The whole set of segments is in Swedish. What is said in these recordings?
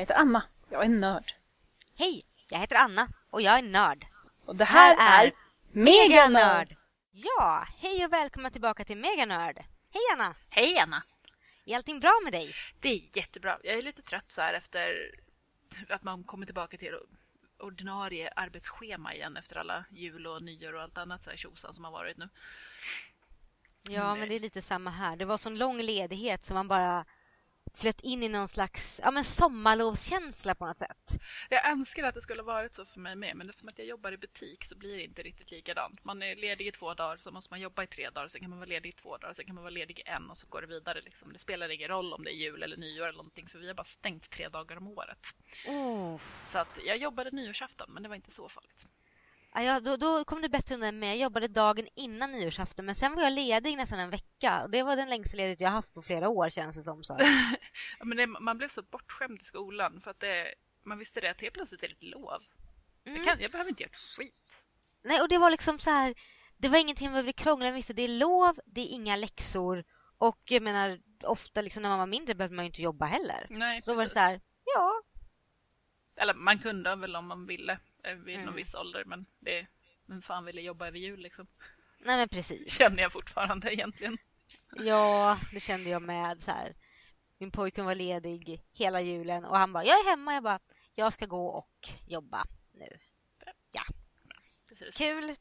Jag heter Anna. Jag är nörd. Hej, jag heter Anna och jag är nörd. Och det här, här är Meganörd! Ja, hej och välkomna tillbaka till Meganörd. Hej Anna! Hej Anna! Är allting bra med dig? Det är jättebra. Jag är lite trött så här efter att man kommer tillbaka till ordinarie arbetsschema igen efter alla jul och nyår och allt annat så här tjosan som har varit nu. Ja, men det är lite samma här. Det var sån lång ledighet så man bara flöt in i någon slags ja, men sommarlovskänsla på något sätt. Jag önskar att det skulle varit så för mig med, men det är som att jag jobbar i butik så blir det inte riktigt likadant. Man är ledig i två dagar, så måste man jobba i tre dagar, sen kan man vara ledig i två dagar, sen kan man vara ledig i en och så går det vidare. Liksom. Det spelar ingen roll om det är jul eller nyår eller någonting, för vi har bara stängt tre dagar om året. Oh. Så att jag jobbade nyårsafton, men det var inte så farligt. Ja, då, då kom det bättre undan med. Jag jobbade dagen innan nyårsafton men sen var jag ledig nästan en vecka. Och det var den längsta ledigt jag haft på flera år känns det som. Så. ja, men det, man blev så bortskämd i skolan för att det, man visste det att helt plötsligt är det ett lov. Mm. Jag, kan, jag behöver inte göra ett skit. Nej, och det var liksom så här. Det var ingenting man behövde krångla med. Det är lov, det är inga läxor. Och jag menar, ofta liksom när man var mindre behövde man ju inte jobba heller. Nej, så precis. var det så här, ja. Eller man kunde väl om man ville. Eh, vid mm. någon viss ålder. Men det, vem fan ville jobba över jul liksom? Nej men precis. Känner jag fortfarande egentligen. Ja, det kände jag med så här. Min pojke var ledig hela julen och han bara, jag är hemma. Jag bara, jag ska gå och jobba nu. Ja. Precis. Kul.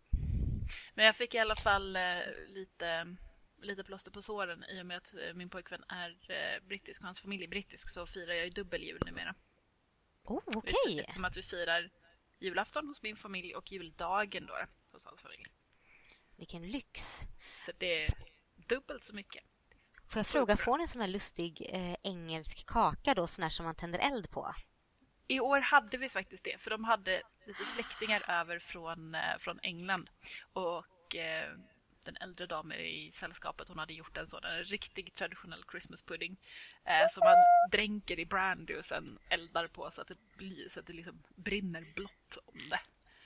Men jag fick i alla fall eh, lite, lite plåster på såren i och med att eh, min pojkvän är brittisk och hans familj är brittisk så firar jag ju dubbel jul numera. Oh, okej. Okay. Eftersom att vi firar julafton hos min familj och juldagen då hos hans familj. Vilken lyx! Så det är dubbelt så mycket. Får jag fråga, får ni en sån här lustig eh, engelsk kaka då, sån här som man tänder eld på? I år hade vi faktiskt det, för de hade lite släktingar över från, eh, från England. Och eh, den äldre damen i sällskapet hon hade gjort en sådan en riktig traditionell Christmas pudding eh, som man dränker i brandy och sen eldar på så att det, blir, så att det liksom brinner blått om det.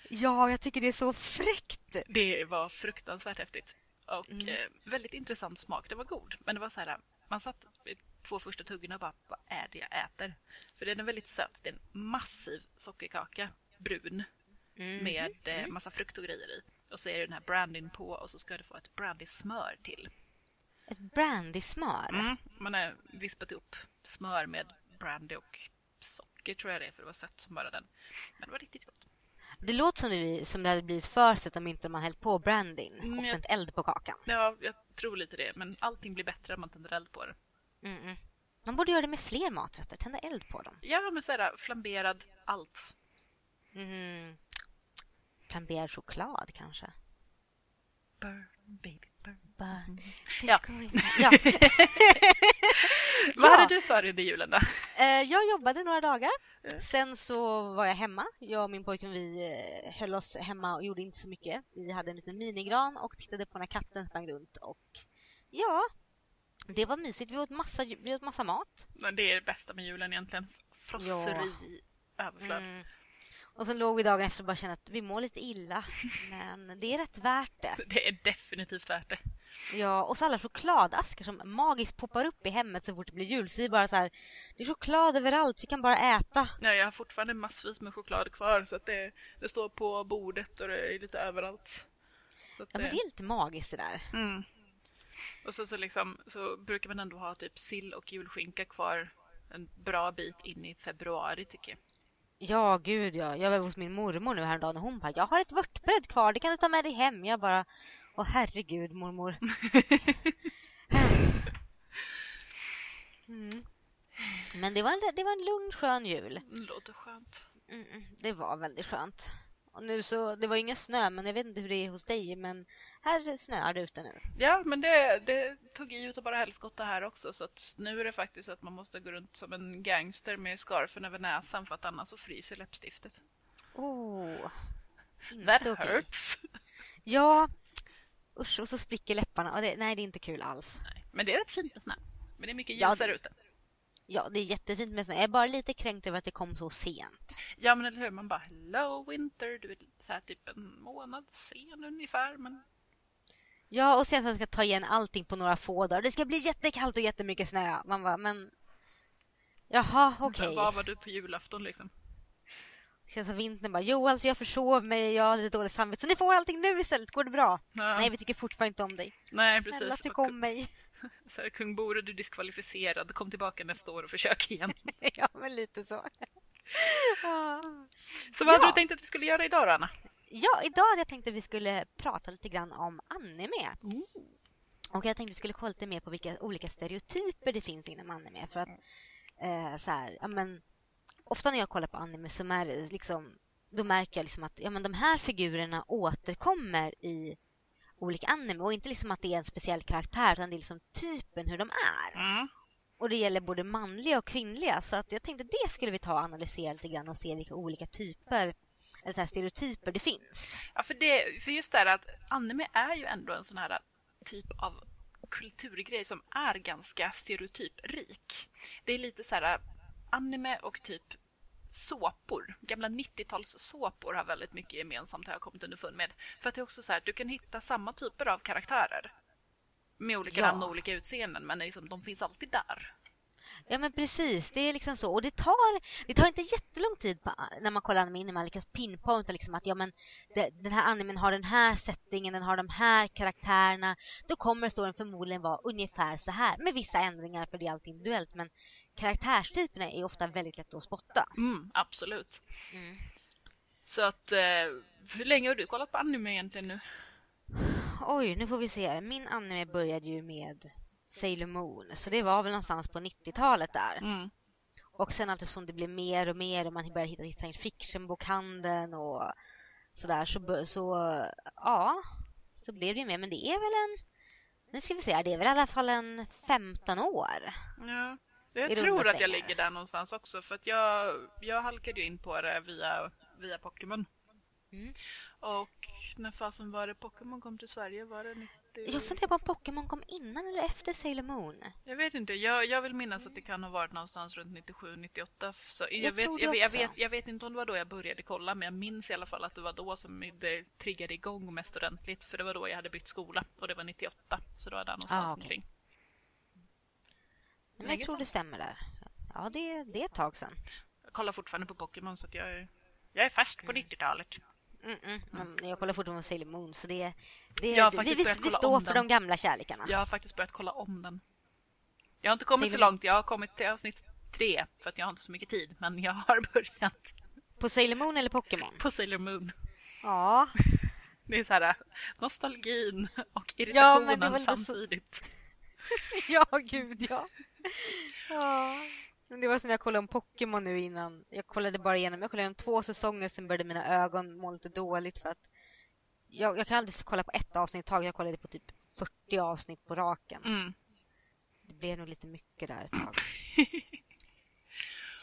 Ja, jag tycker det är så fräckt. Det var fruktansvärt häftigt. Och mm. eh, väldigt intressant smak. Det var god. Men det var så här, man satt vid två första tuggorna och bara, vad är det jag äter? För den är väldigt söt. Det är en massiv sockerkaka, brun, mm. med eh, mm. massa frukt och grejer i. Och så är det den här brandyn på och så ska du få ett brandysmör till. Ett brandysmör? Mm, man har vispat upp smör med brandy och socker tror jag det är för det var sött som bara den. Men det var riktigt gott. Det låter som det, som det hade blivit för sött om inte man hällt på brandyn mm, och tänt eld på kakan. Ja, jag tror lite det. Men allting blir bättre om man tänder eld på det. Mm -mm. Man borde göra det med fler maträtter, tända eld på dem. Ja, men sådär flamberad allt. Mm flamberad choklad kanske? Burn, baby, burn. burn. Ja. ja. Vad ja. hade du för under julen då? Eh, jag jobbade några dagar. Sen så var jag hemma. Jag och min pojke vi eh, höll oss hemma och gjorde inte så mycket. Vi hade en liten minigran och tittade på när katten sprang runt. Och ja, det var mysigt. Vi åt massa, vi åt massa mat. Men det är det bästa med julen egentligen. Frosseri, ja. överflöd. Mm. Och sen låg vi dagen efter och bara kände att vi mår lite illa. Men det är rätt värt det. Det är definitivt värt det. Ja, och så alla chokladaskar som magiskt poppar upp i hemmet så fort det blir jul. Så vi bara så här, det är choklad överallt, vi kan bara äta. Ja, jag har fortfarande massvis med choklad kvar så att det, det står på bordet och det är lite överallt. ja, det... men det är lite magiskt det där. Mm. Och så, så, liksom, så brukar man ändå ha typ sill och julskinka kvar en bra bit in i februari tycker jag. Ja, gud ja. Jag var hos min mormor nu häromdagen och hon bara, jag har ett vörtbröd kvar, det kan du ta med dig hem. Jag bara, åh herregud mormor. mm. Men det var, en, det var en lugn skön jul. Det låter skönt. Mm, det var väldigt skönt. Och nu så, det var ingen snö, men jag vet inte hur det är hos dig, men här snöar det ute nu. Ja, men det, det tog i utav bara helskotta här också, så att nu är det faktiskt att man måste gå runt som en gangster med skarfen över näsan för att annars så fryser läppstiftet. Oh. That okay. hurts. Ja, usch, och så spricker läpparna. Det, nej, det är inte kul alls. Nej, men det är rätt fint med snö. Men det är mycket ljusare ja, ute. Ja, det är jättefint med snö. Jag är bara lite kränkt över att det kom så sent. Ja, men eller hur? Man bara, hello winter. Du vet, så här typ en månad sen ungefär. Men... Ja, och sen så ska ta igen allting på några få dagar. Det ska bli jättekallt och jättemycket snö. Man bara, men... Jaha, okej. Vad var du på julafton liksom? Känns som vintern bara, jo alltså jag försov mig, jag har lite dåligt samvete, så ni får allting nu istället, går det bra? Ja, Nej, vi tycker fortfarande inte om dig. nej Snälla precis. tyck Och om mig. Så här, kung Bore, du är diskvalificerad. Kom tillbaka nästa år och försök igen. ja, men lite så. Ah. Så vad hade Ja. du tänkt att vi skulle göra idag då, Anna? Ja, idag hade jag tänkt att vi skulle prata lite grann om anime. Och jag tänkte vi skulle kolla lite mer på vilka olika stereotyper det finns inom anime. För att eh, så här, ja men ofta när jag kollar på anime så är liksom, då märker jag liksom att ja, men de här figurerna återkommer i olika anime och inte liksom att det är en speciell karaktär utan det är liksom typen hur de är. Mm. Och det gäller både manliga och kvinnliga så att jag tänkte det skulle vi ta och analysera lite grann och se vilka olika typer eller så här stereotyper det finns. Ja, för, det, för just det här att anime är ju ändå en sån här typ av kulturgrej som är ganska stereotyprik. Det är lite så här anime och typ såpor, gamla 90-talssåpor har väldigt mycket gemensamt har jag kommit underfund med. För att det är också så här att du kan hitta samma typer av karaktärer med olika Ja. namn och olika utseenden men liksom, de finns alltid där. Ja men precis, det är liksom så. Och det tar, det tar inte jättelång tid på, när man kollar anime innan man lyckas pinpointa liksom att ja men det, den här animen har den här settingen, den har de här karaktärerna. Då kommer storyn förmodligen vara ungefär så här med vissa ändringar för det är alltid individuellt men karaktärstyperna är ofta väldigt lätta att spotta. Mm, absolut. Mm. Så att, eh, hur länge har du kollat på anime egentligen nu? Oj, nu får vi se. Min anime började ju med Sailor Moon så det var väl någonstans på 90-talet där. Mm. Och sen allt eftersom det blev mer och mer och man började hitta i science fiction-bokhandeln och sådär så, så ja, så blev det ju mer. Men det är väl en, nu ska vi se, det är väl i alla fall en 15 år. Ja. Jag tror att jag ligger där någonstans också för att jag, jag halkade ju in på det via, via Pokémon. Mm. Och när fasen var det Pokémon kom till Sverige? Var det 90? Jag funderar på om Pokémon kom innan eller efter Sailor Moon. Jag vet inte, jag, jag vill minnas att det kan ha varit någonstans runt 97-98. Så jag, Jag vet, tror det jag, jag, vet, jag vet inte om det var då jag började kolla men jag minns i alla fall att det var då som det triggade igång mest ordentligt. För det var då jag hade bytt skola och det var 98. Så då var det någonstans Ah, okej. omkring. Men jag tror det stämmer där. Ja, det, det är ett tag sedan. Jag kollar fortfarande på Pokémon så att jag är, jag är färsk på 90-talet. Mm -mm. Men jag kollar fortfarande på Sailor Moon så det, det vi, vi, vi står för den. de gamla kärlekarna. Jag har faktiskt börjat kolla om den. Jag har inte kommit Sailor så långt, jag har kommit till avsnitt tre för att jag har inte så mycket tid. Men jag har börjat På Sailor Moon eller Pokémon? på Sailor Moon. Ja, Det är så här nostalgin och Ja, irritationen men det var lite så- samtidigt. ja gud ja. Ja. Det var som när jag kollade om Pokémon nu innan. Jag kollade bara igenom, jag kollade igenom två säsonger sen började mina ögon må lite dåligt för att jag, jag kan aldrig kolla på ett avsnitt i taget. Jag kollade på typ 40 avsnitt på raken. Mm. Det blev nog lite mycket där ett tag.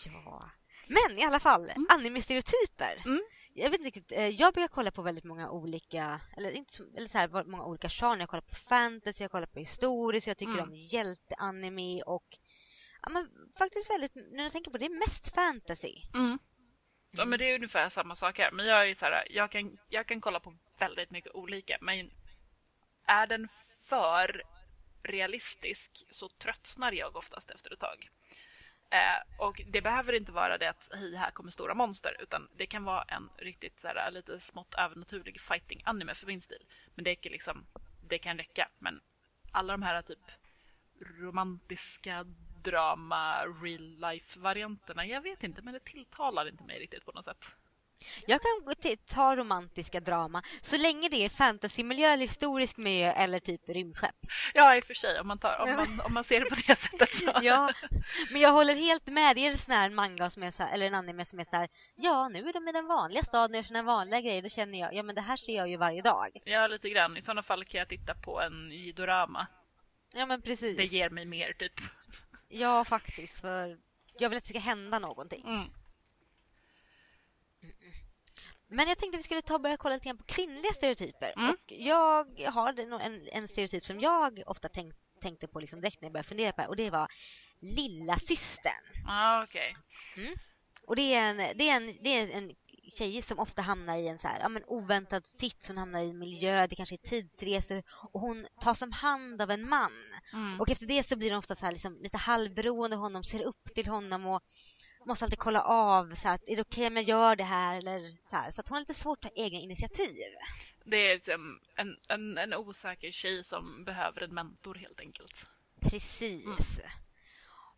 ja. Men i alla fall, anime-stereotyper. Mm. Jag vet inte riktigt, eh, jag brukar kolla på väldigt många olika, eller inte så, eller så här, många olika genrer. Jag kollar på fantasy, jag kollar på historiskt, jag tycker Mm. om hjälteanime och ja, men faktiskt väldigt, när jag tänker på det, är mest fantasy. Mm. Ja, men det är ungefär samma sak här. Men jag är så här, jag kan, jag kan kolla på väldigt mycket olika. Men är den för realistisk så tröttnar jag oftast efter ett tag. Eh, och det behöver inte vara det att hej, här kommer stora monster. Utan det kan vara en riktigt så här, lite smått övernaturlig fighting-anime för min stil. Men det, är liksom, det kan räcka. Men alla de här typ romantiska drama, real life-varianterna. Jag vet inte, men det tilltalar inte mig riktigt på något sätt. Jag kan ta romantiska drama så länge det är fantasymiljö eller historisk miljö eller typ rymdskepp. Ja, i och för sig, om man, tar, om man, om man ser det på det sättet. Så. Ja, men jag håller helt med. Det är en sån här manga som är så här, eller en anime som är så här, ja nu är de i den vanliga staden och gör sina vanliga grejer. Då känner jag, ja men det här ser jag ju varje dag. Ja, lite grann. I sådana fall kan jag titta på en jidorama. Ja men precis. Det ger mig mer, typ. Ja faktiskt, för jag vill att det ska hända någonting. Mm. Men jag tänkte att vi skulle ta och börja kolla lite grann på kvinnliga stereotyper. Mm. Och jag har en, en, stereotyp som jag ofta tänk, tänkte på liksom direkt när jag började fundera på det. Och det var lilla systern. Ja, okej. Och det är en, det är en, det är en tjejer som ofta hamnar i en så här, ja, men oväntad sits. Hon hamnar i en miljö, det kanske är tidsresor och hon tas om hand av en man. Mm. Och efter det så blir hon ofta så här, liksom, lite halvberoende av honom, ser upp till honom och måste alltid kolla av så här, är det okej om jag gör det här eller så här. Så att hon har lite svårt att ta egna initiativ. Det är liksom en, en, en osäker tjej som behöver en mentor helt enkelt. Precis. Mm.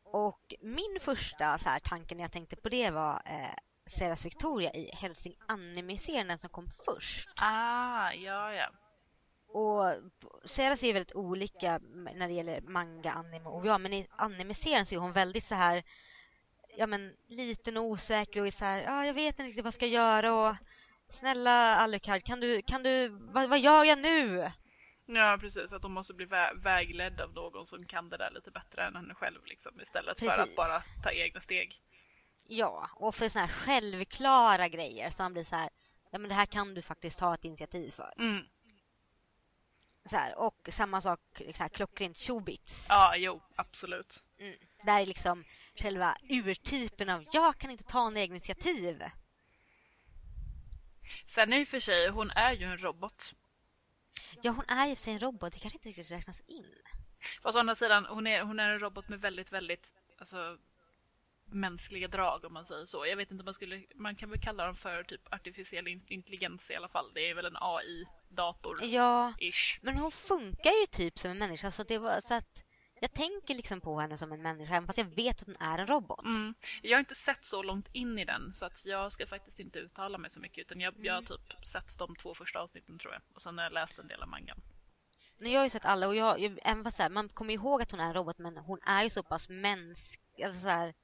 Och min första så här, tanke när jag tänkte på det var eh, Ceras Victoria i Helsing Anime-serien, som kom först. Ah, ja, ja. Och Ceras är väldigt olika när det gäller manga, anime och ja, men i anime-serien så är hon väldigt så här ja men liten och osäker och är så här, ja jag vet inte riktigt vad jag ska göra och snälla Alucard, kan du, kan du, vad, vad gör jag nu? Ja, precis. Att hon måste bli vä- vägledd av någon som kan det där lite bättre än henne själv liksom, istället för att Precis. bara ta egna steg. Ja, och för såna här självklara grejer så man blir så här, ja men det här kan du faktiskt ta ett initiativ för. Mm. Så här, och samma sak, så här, klockrent showbits. Ja, jo, absolut. Mm. Där är liksom själva urtypen av jag kan inte ta några egna initiativ. Sen i och för sig, hon är ju en robot. Ja, hon är ju sig en robot, det kanske inte riktigt räknas in. Fast å andra sidan, hon är, hon är en robot med väldigt, väldigt alltså, mänskliga drag om man säger så. Jag vet inte om man skulle, man kan väl kalla dem för typ artificiell in- intelligens i alla fall. Det är väl en AI-dator. Ja, Ish. men hon funkar ju typ som en människa så det var så att jag tänker liksom på henne som en människa även fast jag vet att hon är en robot. Mm. Jag har inte sett så långt in i den så att jag ska faktiskt inte uttala mig så mycket utan jag, jag har typ sett de två första avsnitten tror jag. Och sen har jag läst en del av mangan. Men jag har ju sett alla och jag, jag även fast här, man kommer ihåg att hon är en robot men hon är ju så pass mänsklig, alltså så här,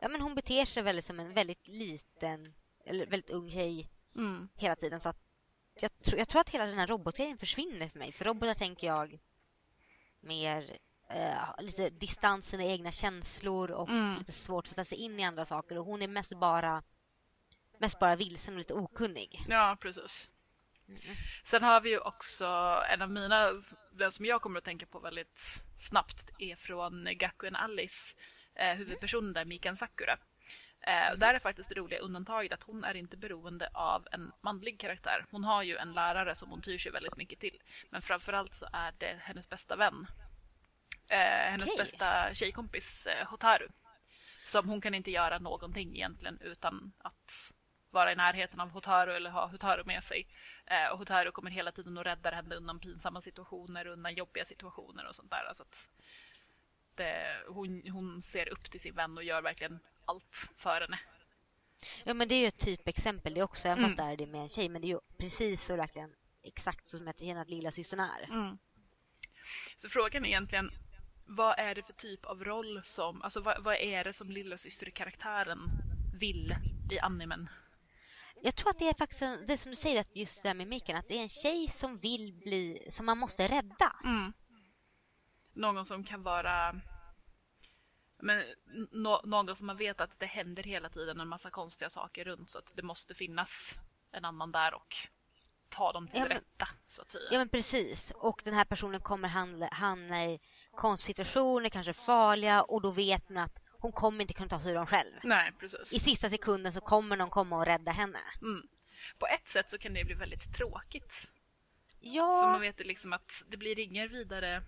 ja men hon beter sig väldigt som en väldigt liten eller väldigt ung tjej Mm. hela tiden så att jag, tror jag tror att hela den här robotgrejen försvinner för mig. För robotar tänker jag mer eh, lite distans, sina egna känslor och Mm. lite svårt att sätta sig in i andra saker. Och hon är mest bara mest bara vilsen och lite okunnig. Ja, precis. Mm. Sen har vi ju också en av mina, den som jag kommer att tänka på väldigt snabbt är från Gakuen Alice, eh, huvudpersonen där, Mikan Sakura. Eh, och där är faktiskt det roliga undantaget att hon är inte beroende av en manlig karaktär. Hon har ju en lärare som hon tyr sig väldigt mycket till. Men framförallt så är det hennes bästa vän. Eh, hennes Okej. bästa tjejkompis eh, Hotaru. Som hon kan inte göra någonting egentligen utan att vara i närheten av Hotaru eller ha Hotaru med sig. Eh, och Hotaru kommer hela tiden att rädda henne undan pinsamma situationer, undan jobbiga situationer och sånt där. Alltså att det, hon, hon ser upp till sin vän och gör verkligen allt för henne. Ja men det är ju ett typexempel det också, även Mm. fast där är det med en tjej. Men det är ju precis så verkligen exakt så som att lilla systern är. Mm. Så frågan är egentligen, vad är det för typ av roll som, alltså vad, vad är det som lillasysterkaraktären vill i animen? Jag tror att det är faktiskt en, det som du säger, att just det här med Mikan, att det är en tjej som vill bli, som man måste rädda. Mm. Någon som kan vara men, nå- någon som man vet att det händer hela tiden en massa konstiga saker runt så att det måste finnas en annan där och ta dem till Ja, men- rätta så att säga. Ja men precis. Och den här personen kommer hamna, hamna i konstiga situationer, kanske farliga och då vet man att hon kommer inte kunna ta sig ur dem själv. Nej, precis. I sista sekunden så kommer någon komma och rädda henne. Mm. På ett sätt så kan det bli väldigt tråkigt. För Ja, man vet liksom att det blir ingen vidare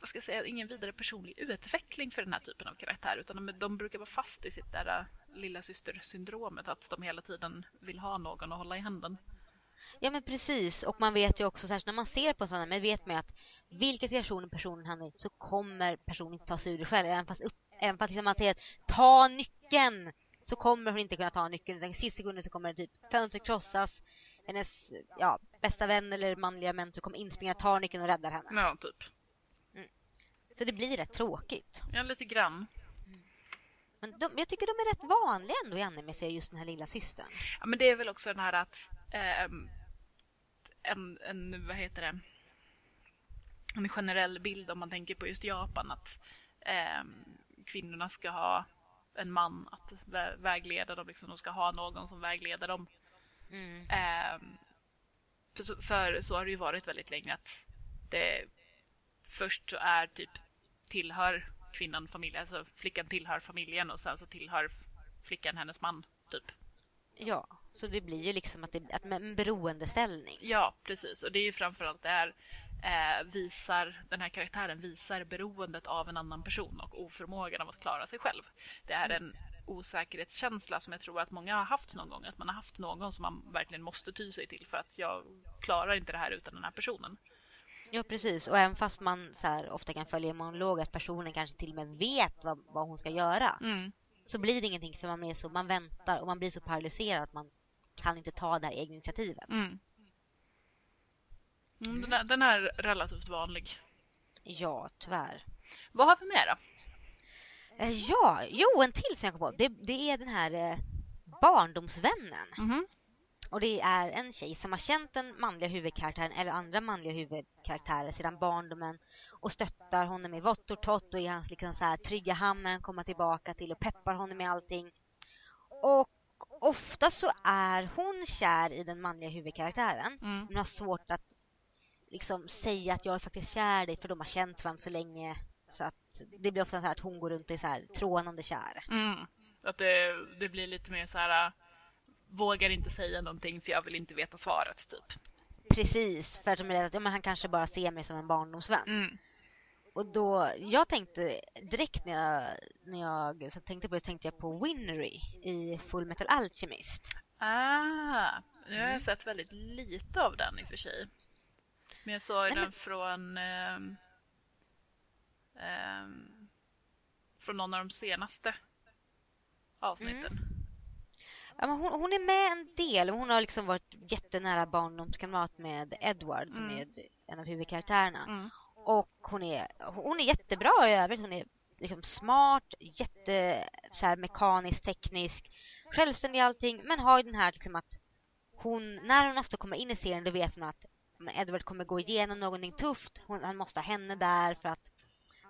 vad ska jag säga, ingen vidare personlig utveckling för den här typen av karaktär utan de, de brukar vara fast i sitt där lilla systersyndromet att de hela tiden vill ha någon att hålla i handen. Ja men precis. Och man vet ju också, särskilt när man ser på sådana, men vet man att vilka situationer personen hamnar i så kommer personen inte ta sig ur det själv. Även fast, upp, även fast liksom man säger att ta nyckeln så kommer hon inte kunna ta nyckeln. Utan i sista sekunden så kommer typ fönstret krossas. Hennes ja, bästa vän eller manliga mentor kommer inspringa, tar nyckeln och räddar henne. Ja, typ. Så det blir rätt tråkigt. Ja, lite grann. Men de, jag tycker de är rätt vanliga ändå i anime just den här lilla systern. Ja, men det är väl också den här att ehm, en, en, vad heter det, en generell bild om man tänker på just Japan att ehm, kvinnorna ska ha en man att vä- vägleda dem, liksom, de ska ha någon som vägleder dem. Mm. Ehm, för, så, för så har det ju varit väldigt länge att det först så är typ tillhör kvinnan familjen, alltså flickan tillhör familjen och sen så tillhör flickan hennes man typ. Ja, så det blir ju liksom att det att en beroendeställning. Ja, precis. Och det är ju framförallt det här eh, visar, den här karaktären visar beroendet av en annan person och oförmågan av att klara sig själv. Det är en osäkerhetskänsla som jag tror att många har haft någon gång. Att man har haft någon som man verkligen måste ty sig till för att jag klarar inte det här utan den här personen. Ja, precis. Och även fast man så här, ofta kan följa en monolog att personen kanske till och med vet vad, vad hon ska göra Mm. så blir det ingenting för man, är så, man väntar och man blir så paralyserad att man kan inte ta det här egna initiativet. Mm. Mm, den, är, den är relativt vanlig. Ja, tyvärr. Vad har vi mer då? Eh, Ja, jo, en till som jag kom på. Det, det är den här eh, barndomsvännen. Mhm. Och det är en tjej som har känt den manliga huvudkaraktären eller andra manliga huvudkaraktärer sedan barndomen och stöttar honom i vått och torrt och i hans liksom så här trygga hamn när han kommer tillbaka till och peppar honom med allting. Och ofta så är hon kär i den manliga huvudkaraktären Mm. men har svårt att liksom säga att jag är faktiskt kär i dig för de har känt varandra så länge så att det blir ofta så här att hon går runt och är så här trånande kär. Mm. Att det, det blir lite mer så här. äh, Vågar inte säga någonting för jag vill inte veta svaret typ. Precis, för att de är rädda att ja, men han kanske bara ser mig som en barndomsvän. Mm. Och då, jag tänkte direkt när jag, när jag så tänkte på det tänkte jag på Winry i Full Metal Alchemist. Ah, nu har Mm. jag sett väldigt lite av den i och för sig. Men jag såg Nej, den men- från ehm, ehm, från någon av de senaste avsnitten. Ja, men hon, hon är med en del. Hon har liksom varit jättenära barndomskamrat med Edward som Mm. är en av huvudkaraktärerna. Och hon är, hon är jättebra i övrigt. Hon är liksom smart, jätte så här, mekanisk, teknisk, självständig i allting. Men har ju den här liksom att hon, när hon ofta kommer in i serien då vet man att Edward kommer gå igenom någonting tufft. Hon, han måste ha henne där för att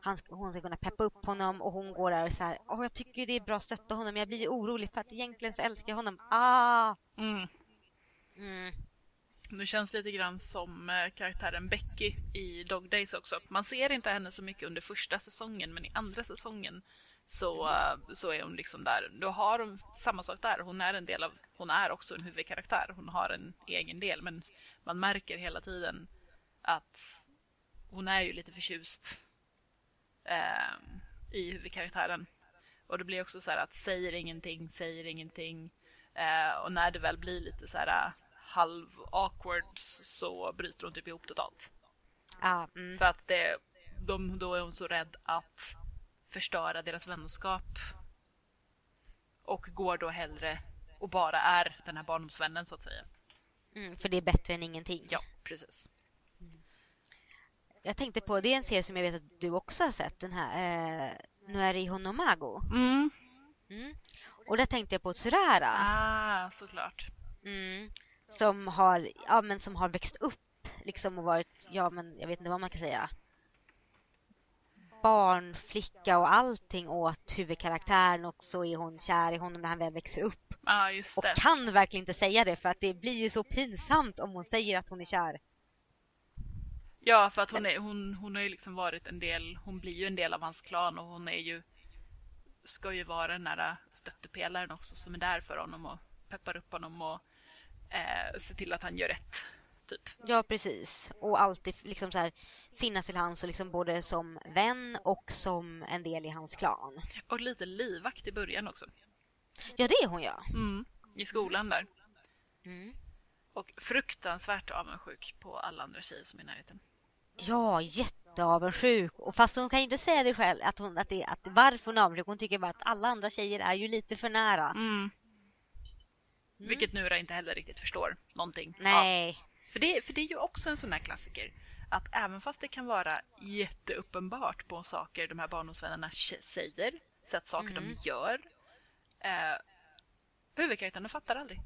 han, hon ska kunna peppa upp honom och hon går där och så här, åh jag tycker det är bra att stötta honom men jag blir ju orolig för att egentligen så älskar jag honom. Ah! Mm. Mm. Det känns lite grann som eh, karaktären Becky i Dog Days också. Man ser inte henne så mycket under första säsongen men i andra säsongen så, eh, så är hon liksom där. Då har hon samma sak där. Hon är en del av, hon är också en huvudkaraktär. Hon har en egen del men man märker hela tiden att hon är ju lite förtjust eh, i huvudkaraktären. Och det blir också så här att säger ingenting, säger ingenting. Eh, och när det väl blir lite så här halv awkward så bryter hon typ ihop totalt. Ja, mm. För att det, de, då är hon så rädd att förstöra deras vänskap. Och går då hellre och bara är den här barndomsvännen så att säga. Mm, för det är bättre än ingenting. Ja, precis. Jag tänkte på, det är en serie som jag vet att du också har sett, den här eh, Nueri Honomago. Mm. Mm. Och där tänkte jag på Tsurara. Ah, såklart. Mm. Som har, ja men som har växt upp liksom och varit, ja men jag vet inte vad man kan säga. Barnflicka och allting åt huvudkaraktären och så är hon kär i honom när han väl växer upp. Ah, just Och det. kan verkligen inte säga det för att det blir ju så pinsamt om hon säger att hon är kär. Ja, för att hon, är, hon, hon har ju liksom varit en del, hon blir ju en del av hans klan och hon är ju, ska ju vara den där stöttepelaren också som är där för honom och peppar upp honom och eh, ser till att han gör rätt. Typ. Ja, precis. Och alltid liksom så här, finnas till hands och liksom både som vän och som en del i hans klan. Och lite livvakt i början också. Ja, det är hon ja. Mm. I skolan där. Mm. Och fruktansvärt avundsjuk på alla andra tjejer som är i närheten. Ja, jätteavundsjuk. Och fast hon kan ju inte säga det själv, att hon, att det, att varför hon är avundsjuk. Hon tycker bara att alla andra tjejer är ju lite för nära. Mm. Vilket Nura inte heller riktigt förstår någonting av. Nej. För det, för det är ju också en sån här klassiker. Att även fast det kan vara jätteuppenbart på saker de här barndomsvännerna säger, sett saker Mm. de gör. Eh, huvudkaraktärerna fattar aldrig.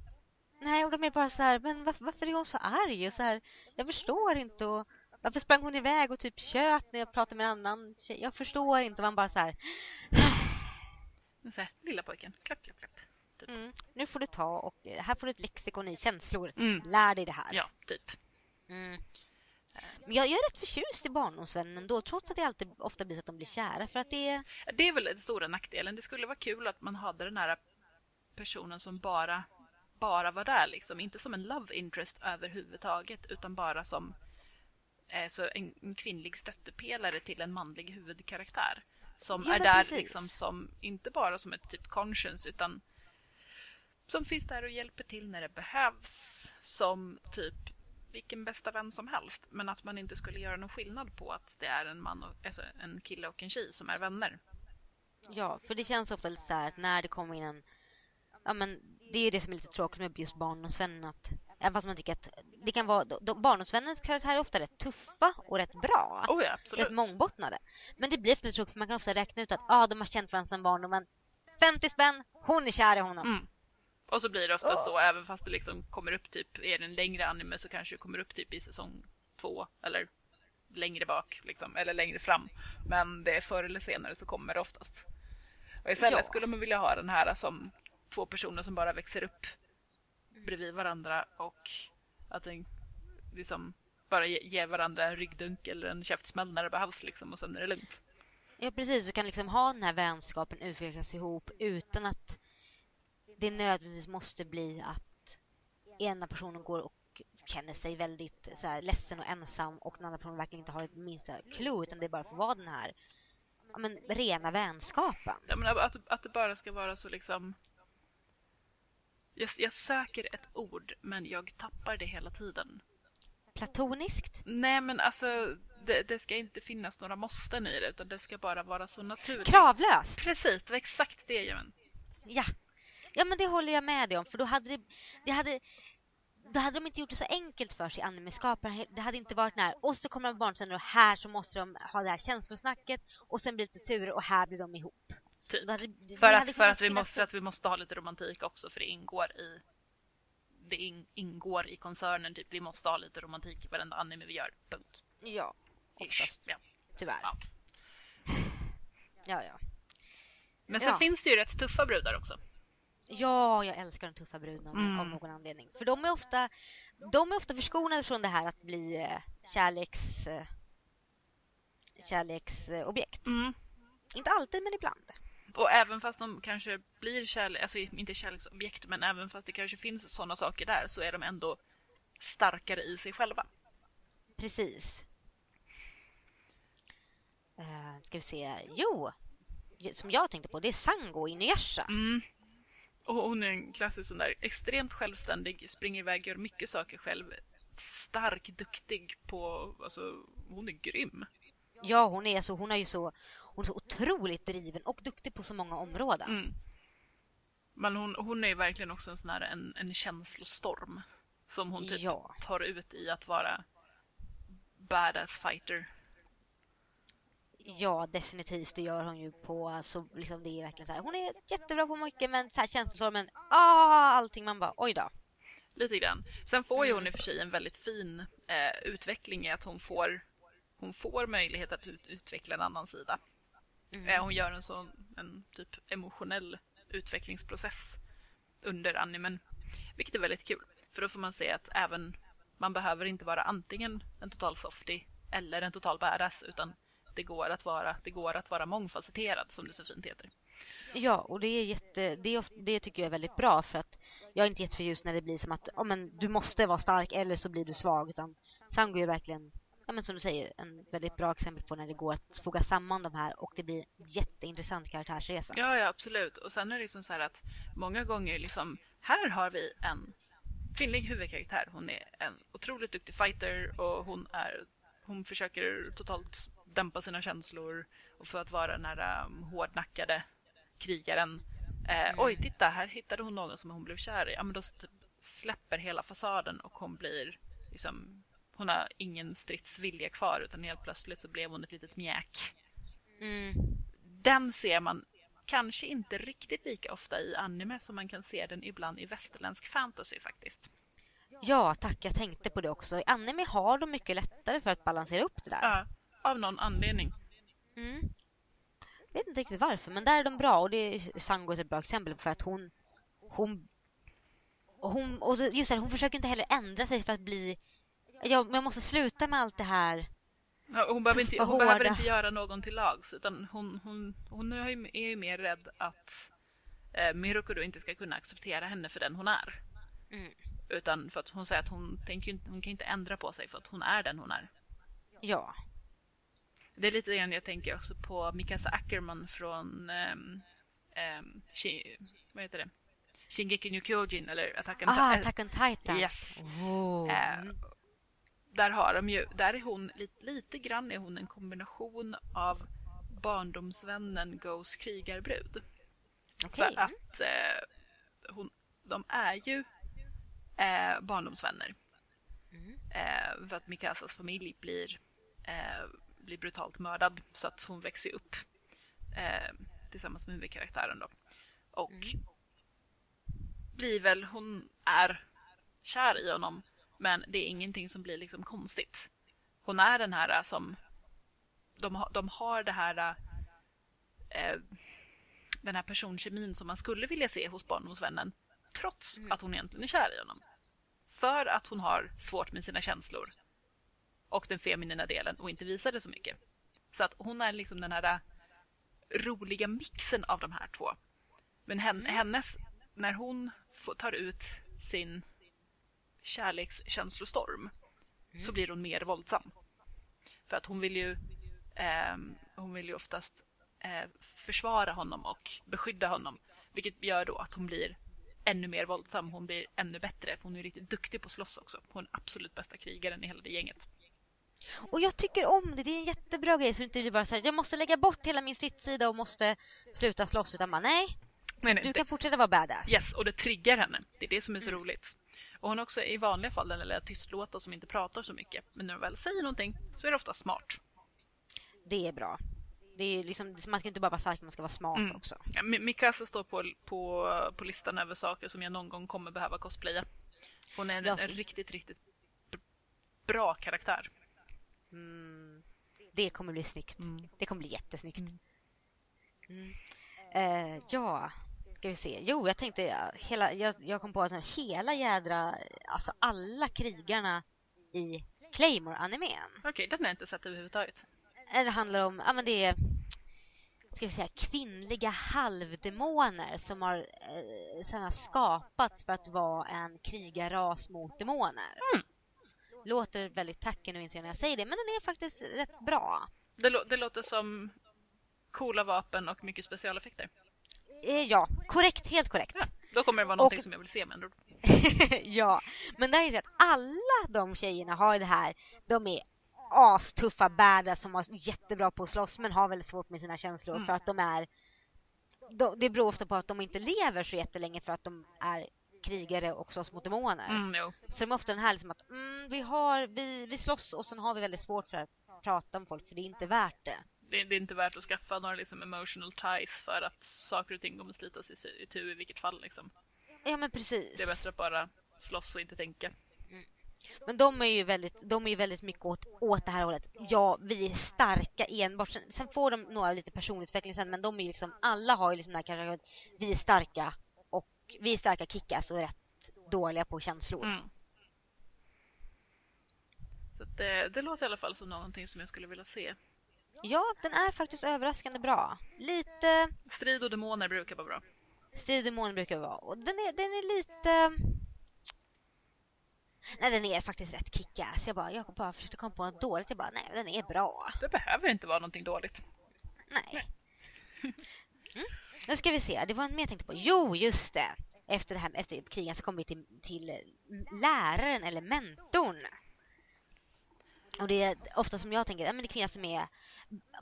Nej, och de är bara så här, men varför, varför är hon så arg? Och så här, jag förstår inte. Och varför sprang hon iväg och typ tjöt när jag pratade med en annan tjej? Jag förstår inte. Man bara så här, Så här, lilla pojken, klapp, klapp, klapp. Typ. mm, nu får du ta och eh, här får du ett lexikon i känslor. Mm. Lär dig det här. Ja, typ. Mm. Men jag, jag är rätt förtjust i barndomsvännen då, trots att det alltid ofta blir så att de blir kära. För att det är... Det är väl den stora nackdelen. Det skulle vara kul att man hade den här personen som bara bara vara där liksom. Inte som en love interest överhuvudtaget utan bara som eh, så en, en kvinnlig stöttepelare till en manlig huvudkaraktär. Som Ja, är där precis. liksom som, inte bara som ett typ conscience utan som finns där och hjälper till när det behövs. Som typ vilken bästa vän som helst. Men att man inte skulle göra någon skillnad på att det är en man och, alltså en kille och en tjej som är vänner. Ja, för det känns ofta lite så här att när det kommer in en... Ja, men det är ju det som är lite tråkigt med just barndomsvännen att även fast man tycker att det kan vara... Barndomsvännens karaktärer är ofta rätt tuffa och rätt bra. Oh ja, absolut. rätt mångbottnade. Men det blir ofta tråkigt för man kan ofta räkna ut att ah, de har känt varandra sedan barndomen. 50 spänn, hon är kär i honom. Mm. Och så blir det ofta Åh. så, även fast det liksom kommer upp typ, är det en längre anime så kanske det kommer upp typ i säsong två eller längre bak liksom, eller längre fram. Men det är förr eller senare så kommer det oftast. Och istället Ja. skulle man vilja ha den här som två personer som bara växer upp bredvid varandra och att den liksom bara ge- ger varandra en ryggdunk eller en käftsmäll när det behövs liksom och sen är det lugnt. Ja, precis. Du kan liksom ha den här vänskapen utvecklas ihop utan att det nödvändigtvis måste bli att ena personen går och känner sig väldigt så här, ledsen och ensam och den andra personen verkligen inte har det minsta clue utan det bara får vara den här ja, men, rena vänskapen. Jag menar, att, att det bara ska vara så liksom... Jag, jag söker ett ord, men jag tappar det hela tiden. Platoniskt? Nej, men alltså, det, det ska inte finnas några måsten i det, utan det ska bara vara så naturligt. Kravlöst? Precis, det var exakt det, Jamen. Ja. Ja, men det håller jag med dig om. För då hade det, det hade, då hade de inte gjort det så enkelt för sig, animeskaparna. Det hade inte varit när och så kommer de barnvänner och här så måste de ha det här känslosnacket och sen blir det lite turer och här blir de ihop. Typ. Hade, För, att, för, att vi måste, att vi måste ha lite romantik också, för det ingår i det in, ingår i koncernen. Typ. Vi måste ha lite romantik i varenda anime vi gör. Punkt. Ja, oftast Ja. tyvärr. Ja. Ja, ja. Men sen Ja. finns det ju rätt tuffa brudar också. Ja, jag älskar de tuffa brudarna Mm. av någon anledning. För de är ofta, de är ofta förskonade från det här att bli eh, kärleks... Eh, kärleksobjekt. Mm. Inte alltid, men ibland. Och även fast de kanske blir kärlek, alltså inte kärleksobjekt, men även fast det kanske finns sådana saker där så är de ändå starkare i sig själva. Precis. Uh, ska vi se. Jo! Som jag tänkte på, det är Sango i Inuyasha. Mm. Och hon är en klassisk sån där extremt självständig, springer iväg, gör mycket saker själv. Stark, duktig på, alltså hon är grym. Ja, hon är så, hon är ju så, hon är så otroligt driven och duktig på så många områden. Mm. Men hon, hon är verkligen också en sån här en, en känslostorm. Som hon typ Ja. tar ut i att vara badass fighter. Ja, definitivt. Det gör hon ju på, alltså, liksom det är verkligen så här. Hon är jättebra på mycket, men så här känslostormen, ah, allting man bara, oj då. Lite grann. Sen får ju hon i och för sig en väldigt fin eh, utveckling i att hon får, hon får möjlighet att ut, utveckla en annan sida. Mm. Eh, hon gör en sån en typ emotionell utvecklingsprocess under animen. Vilket är väldigt kul. För då får man se att även man behöver inte vara antingen en total softie eller en total badass utan det går att vara, det går att vara mångfacetterad som det så fint heter. Ja, och det är jätte, det, är of, det tycker jag är väldigt bra för att jag är inte jätteförtjust när det blir som att ja, men du måste vara stark eller så blir du svag utan Sango är verkligen, ja, men som du säger, en väldigt bra exempel på när det går att foga samman de här och det blir jätteintressant karaktärsresa. Ja, ja absolut. Och sen är det liksom så här att många gånger liksom, här har vi en kvinnlig huvudkaraktär. Hon är en otroligt duktig fighter och hon är hon försöker totalt dämpa sina känslor och för att vara den här um, hårdnackade krigaren. Eh, Mm. Oj, titta, här hittade hon någon som hon blev kär i. Ja, men då typ släpper hela fasaden och hon blir liksom hon har ingen stridsvilja kvar utan helt plötsligt så blev hon ett litet mjäk Mm. den ser man kanske inte riktigt lika ofta i anime som man kan se den ibland i västerländsk fantasy faktiskt. Ja, tack, jag tänkte på det också. I anime har de mycket lättare för att balansera upp det där. Ja, av någon anledning. Mm. Jag vet inte riktigt varför, men där är de bra och det är Sango ett bra exempel för att hon hon hon och så, just det, hon försöker inte heller ändra sig för att bli jag, jag måste sluta med allt det här. Ja, hon behöver, inte, hon behöver inte göra någon till lags utan hon, hon, hon är ju är ju mer rädd att eh, Miruko då inte ska kunna acceptera henne för den hon är. Mm. Utan för att hon säger att hon, tänker, hon kan inte ändra på sig för att hon är den hon är. Ja. Det är lite grann jag tänker också på Mikasa Ackerman från um, um, vad heter det? Shingeki no Kyojin eller Attack on Ah, Attack on Titan. Yes. Oh. Eh, där har de ju, där är hon lite, lite grann är hon en kombination av barndomsvännen Goes krigarbrud. Okej. För att eh, hon, de är ju eh, barndomsvänner. Mm. Eh, för att Mikasas familj blir, eh, blir brutalt mördad så att hon växer upp eh, tillsammans med huvudkaraktären då. Och Mm. blir väl, hon är kär i honom men det är ingenting som blir liksom konstigt. Hon är den här som, de, har- de har det här eh, den här personkemin som man skulle vilja se hos barndomsvännen trots Mm. att hon egentligen är kär i honom. För att hon har svårt med sina känslor och den feminina delen och inte visar det så mycket. Så att hon är liksom den här roliga mixen av de här två. Men hen, hennes, när hon tar ut sin kärlekskänslostorm så blir hon mer våldsam. För att hon vill ju, ehm, hon vill ju oftast eh, försvara honom och beskydda honom. Vilket gör då att hon blir ännu mer våldsam, hon blir ännu bättre. För hon är riktigt duktig på att slåss också. Hon är absolut bästa krigaren i hela det gänget. Och jag tycker om det. Det är en jättebra grej. Så det inte blir bara så här, jag måste lägga bort hela min stridssida och måste sluta slåss. Utan bara, nej, Nej, nej, du det- kan fortsätta vara badass. Yes, och det triggar henne. Det är det som är så roligt. Och hon är också i vanliga fall den lilla tystlåta som inte pratar så mycket. Men när hon väl säger någonting så är det ofta smart. Det är bra. Det är liksom, man ska inte bara vara stark, man ska vara smart Mm. också. Ja, Mi- Mikasa står på, på, på listan över saker som jag någon gång kommer behöva cosplaya. Hon är en, en riktigt, riktigt bra karaktär. Mm. Det kommer bli snyggt. Mm. Det kommer bli jättesnyggt. Mm. Mm. Eh, ja, ska vi se. Jo, jag tänkte, hela, jag, jag kom på att hela jädra, alltså alla krigarna i Claymore-animen. Okej, den har jag inte sett överhuvudtaget. Eller handlar om, ja men det är, ska vi säga, kvinnliga halvdemoner som har, eh, som har skapats för att vara en krigarras mot demoner. Mm. Låter väldigt tacky nu inser jag när jag säger det, men den är faktiskt rätt bra. Det, lå- det låter som coola vapen och mycket specialeffekter. Eh, ja, korrekt, helt korrekt. Ja, då kommer det vara någonting Och- som jag vill se med andra ja, men där är det att alla de tjejerna har det här. De är astuffa badass som var jättebra på att slåss men har väldigt svårt med sina känslor Mm. för att de är de, det beror ofta på att de inte lever så jättelänge för att de är krigare och slåss mot demoner. Mm, jo. Så de är ofta den här liksom att mm, vi, har, vi, vi slåss och sen har vi väldigt svårt för att prata med folk för det är inte värt det. Det, det är inte värt att skaffa några liksom emotional ties för att saker och ting kommer slitas i, i tur i vilket fall. Liksom. Ja men precis. Det är bättre att bara slåss och inte tänka. Men de är ju väldigt, de är ju väldigt mycket åt, åt det här hållet. Ja, vi är starka enbart. Sen, sen får de några lite personutveckling sen, men de är ju liksom, alla har ju liksom den här kanske vi är starka vi är starka kickas och rätt dåliga på känslor. Mm. Så det, det låter i alla fall som någonting som jag skulle vilja se. Ja, den är faktiskt överraskande bra. Lite Strid och demoner brukar vara bra. Strid demon brukar det vara. Och den är, den är lite... Nej, den är faktiskt rätt kickass. Jag bara, jag bara försökte komma på något dåligt. Jag bara, nej, den är bra. Det behöver inte vara någonting dåligt. Nej. Mm. Nu ska vi se, det var en mer jag tänkte på. Jo, just det. Efter det här efter krigen så kommer vi till, till eh, läraren eller mentorn. Och det är ofta som jag tänker, ja, men det är kvinnan som är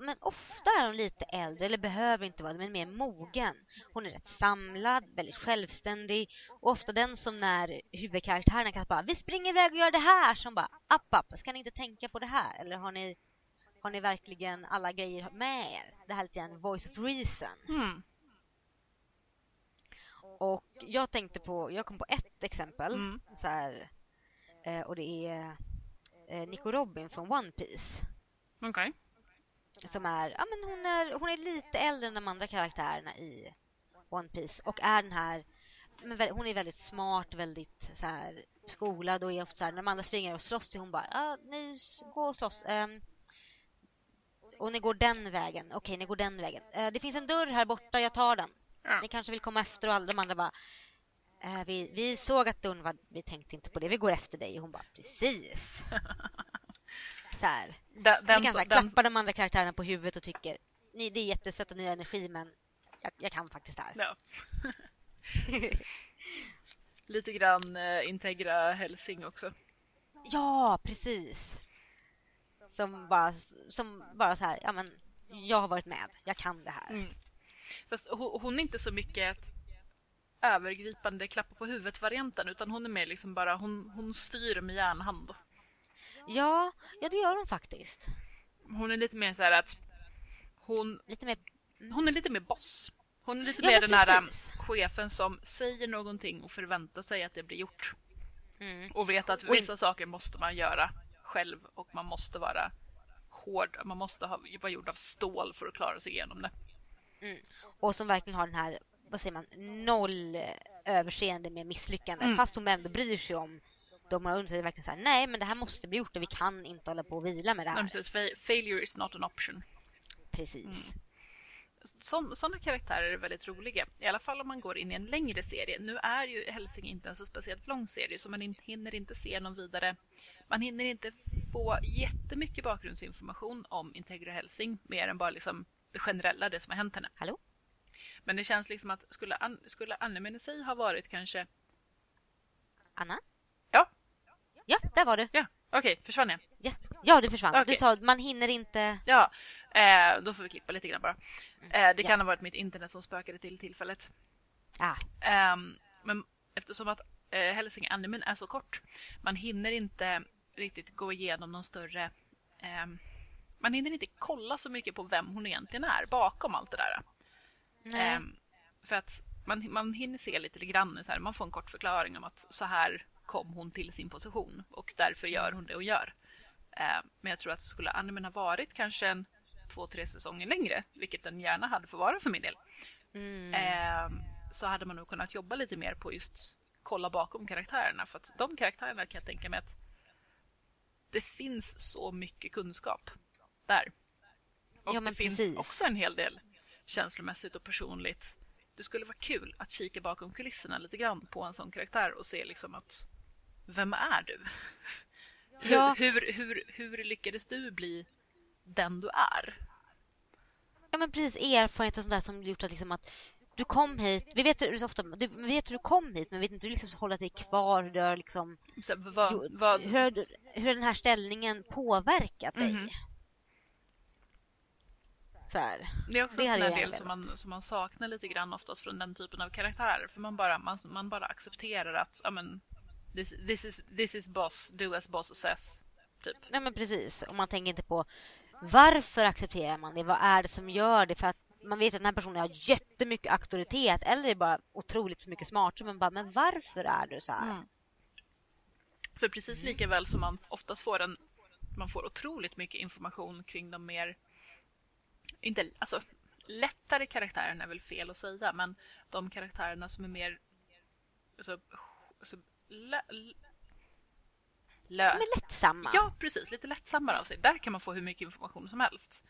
men ofta är hon lite äldre, eller behöver inte vara det, men mer mogen. Hon är rätt samlad, väldigt självständig och ofta den som när huvudkaraktärerna kan bara Vi springer iväg och gör det här! Som bara App, app, ska ni inte tänka på det här? Eller har ni, har ni verkligen alla grejer med er? Det här är lite en voice of reason. Mm. Och jag tänkte på, jag kom på ett exempel Mm. så här, eh, och det är eh, Nico Robin från One Piece Okej. som är, ja men hon är, hon är lite äldre än de andra karaktärerna i One Piece och är den här men hon är väldigt smart, väldigt så här skolad och är ofta så här, när de andra springer och slåss är hon bara, ja ni s- gå och slåss. ehm, och ni går den vägen. Okej, ni går den vägen. Eh, det finns en dörr här borta, jag tar den. Ja. Ni kanske vill komma efter och alla de andra bara eh, vi, vi såg att dörren var, vi tänkte inte på det, vi går efter dig. Och hon bara, precis. Så här. Den, den, kan så här, den, klappa de andra karaktärerna på huvudet och tycker, ni, det är jättesött och ny energi men jag, jag kan faktiskt det här. ja. Lite grann eh, Integra Helsing också. Ja, precis. Som bara, som bara så här, ja men jag har varit med, jag kan det här. Mm. Fast hon, är inte så mycket ett övergripande klappa på huvudet-varianten utan hon är mer liksom bara, hon, hon styr med järnhand. Ja, ja det gör hon faktiskt. Hon är lite mer så att hon, Lite mer, hon är lite mer boss. Hon är lite Ja, mer den här precis. um, chefen som säger någonting och förväntar sig att det blir gjort. mm. Och vet att vissa saker måste man göra själv och man måste vara hård. Man måste ha, vara gjord av stål för att klara sig igenom det. Och som verkligen har den här, vad säger man, noll eh, överseende med misslyckanden. Mm. Fast hon ändå bryr sig om de har undersökt verkligen så här, nej men det här måste bli gjort och vi kan inte hålla på och vila med det här. precis, fa- failure is not an option. Precis. Mm. Sådana karaktärer är väldigt roliga. I alla fall om man går in i en längre serie. Nu är ju Helsing inte en så speciellt lång serie så man in, hinner inte se någon vidare. Man hinner inte få jättemycket bakgrundsinformation om Integra Helsing mer än bara liksom det generella, det som har hänt henne. Hallå? Men det känns liksom att skulle, an, skulle i sig ha varit kanske... Anna? Ja, Ja, där var du. ja, okej, försvann jag? Ja, ja du försvann. Du Okej. sa man hinner inte... Ja, eh, då får vi klippa lite grann bara. Eh, det Mm. Ja. kan ha varit mitt internet som spökade till tillfället. Ah, Ehm, men eftersom att eh, Helsing Animen är så kort, man hinner inte riktigt gå igenom någon större... man hinner inte kolla så mycket på vem hon egentligen är bakom allt det där. Ehm, för att man, man hinner se lite grann, så här, man får en kort förklaring om att så här kom hon till sin position och därför gör hon det och gör. Ehm, men jag tror att skulle animen ha varit kanske en två, tre säsonger längre, vilket den gärna hade fått vara för min del, Mm. Ehm, så hade man nog kunnat jobba lite mer på just kolla bakom karaktärerna. För att de karaktärerna kan jag tänka mig att det finns så mycket kunskap där. Och Ja, det finns precis. också en hel del känslomässigt och personligt. Det skulle vara kul att kika bakom kulisserna lite grann på en sån karaktär och se liksom att vem är du? Ja. Hur, hur, hur, hur lyckades du bli den du är? Ja men precis, erfarenhet och sånt där som gjort att liksom att du kom hit, vi vet hur, så ofta, du, vi vet hur du kom hit men vi vet inte hur du liksom hålla dig kvar, hur du har liksom, Så, vad, vad, hur, hur den här ställningen påverkat dig? Mhm. Så här. Det är också Det en sån här del som man, som man saknar lite grann oftast från den typen av karaktärer. För man bara, man, man bara accepterar att ja, men, this, this, is, this is boss, do as boss says. Typ. Nej men precis, och man tänker inte på varför accepterar man det? Vad är det som gör det? För att man vet att den här personen har jättemycket auktoritet eller är bara otroligt mycket smartare men bara, men varför är du så här? Mm. För precis lika väl som man oftast får en man får otroligt mycket information kring de mer inte, alltså, lättare karaktärerna är väl fel att säga men de karaktärerna som är mer alltså, alltså, lö, lö, De är lättsamma. Ja, precis. Lite lättsammare av sig. Där kan man få hur mycket information som helst.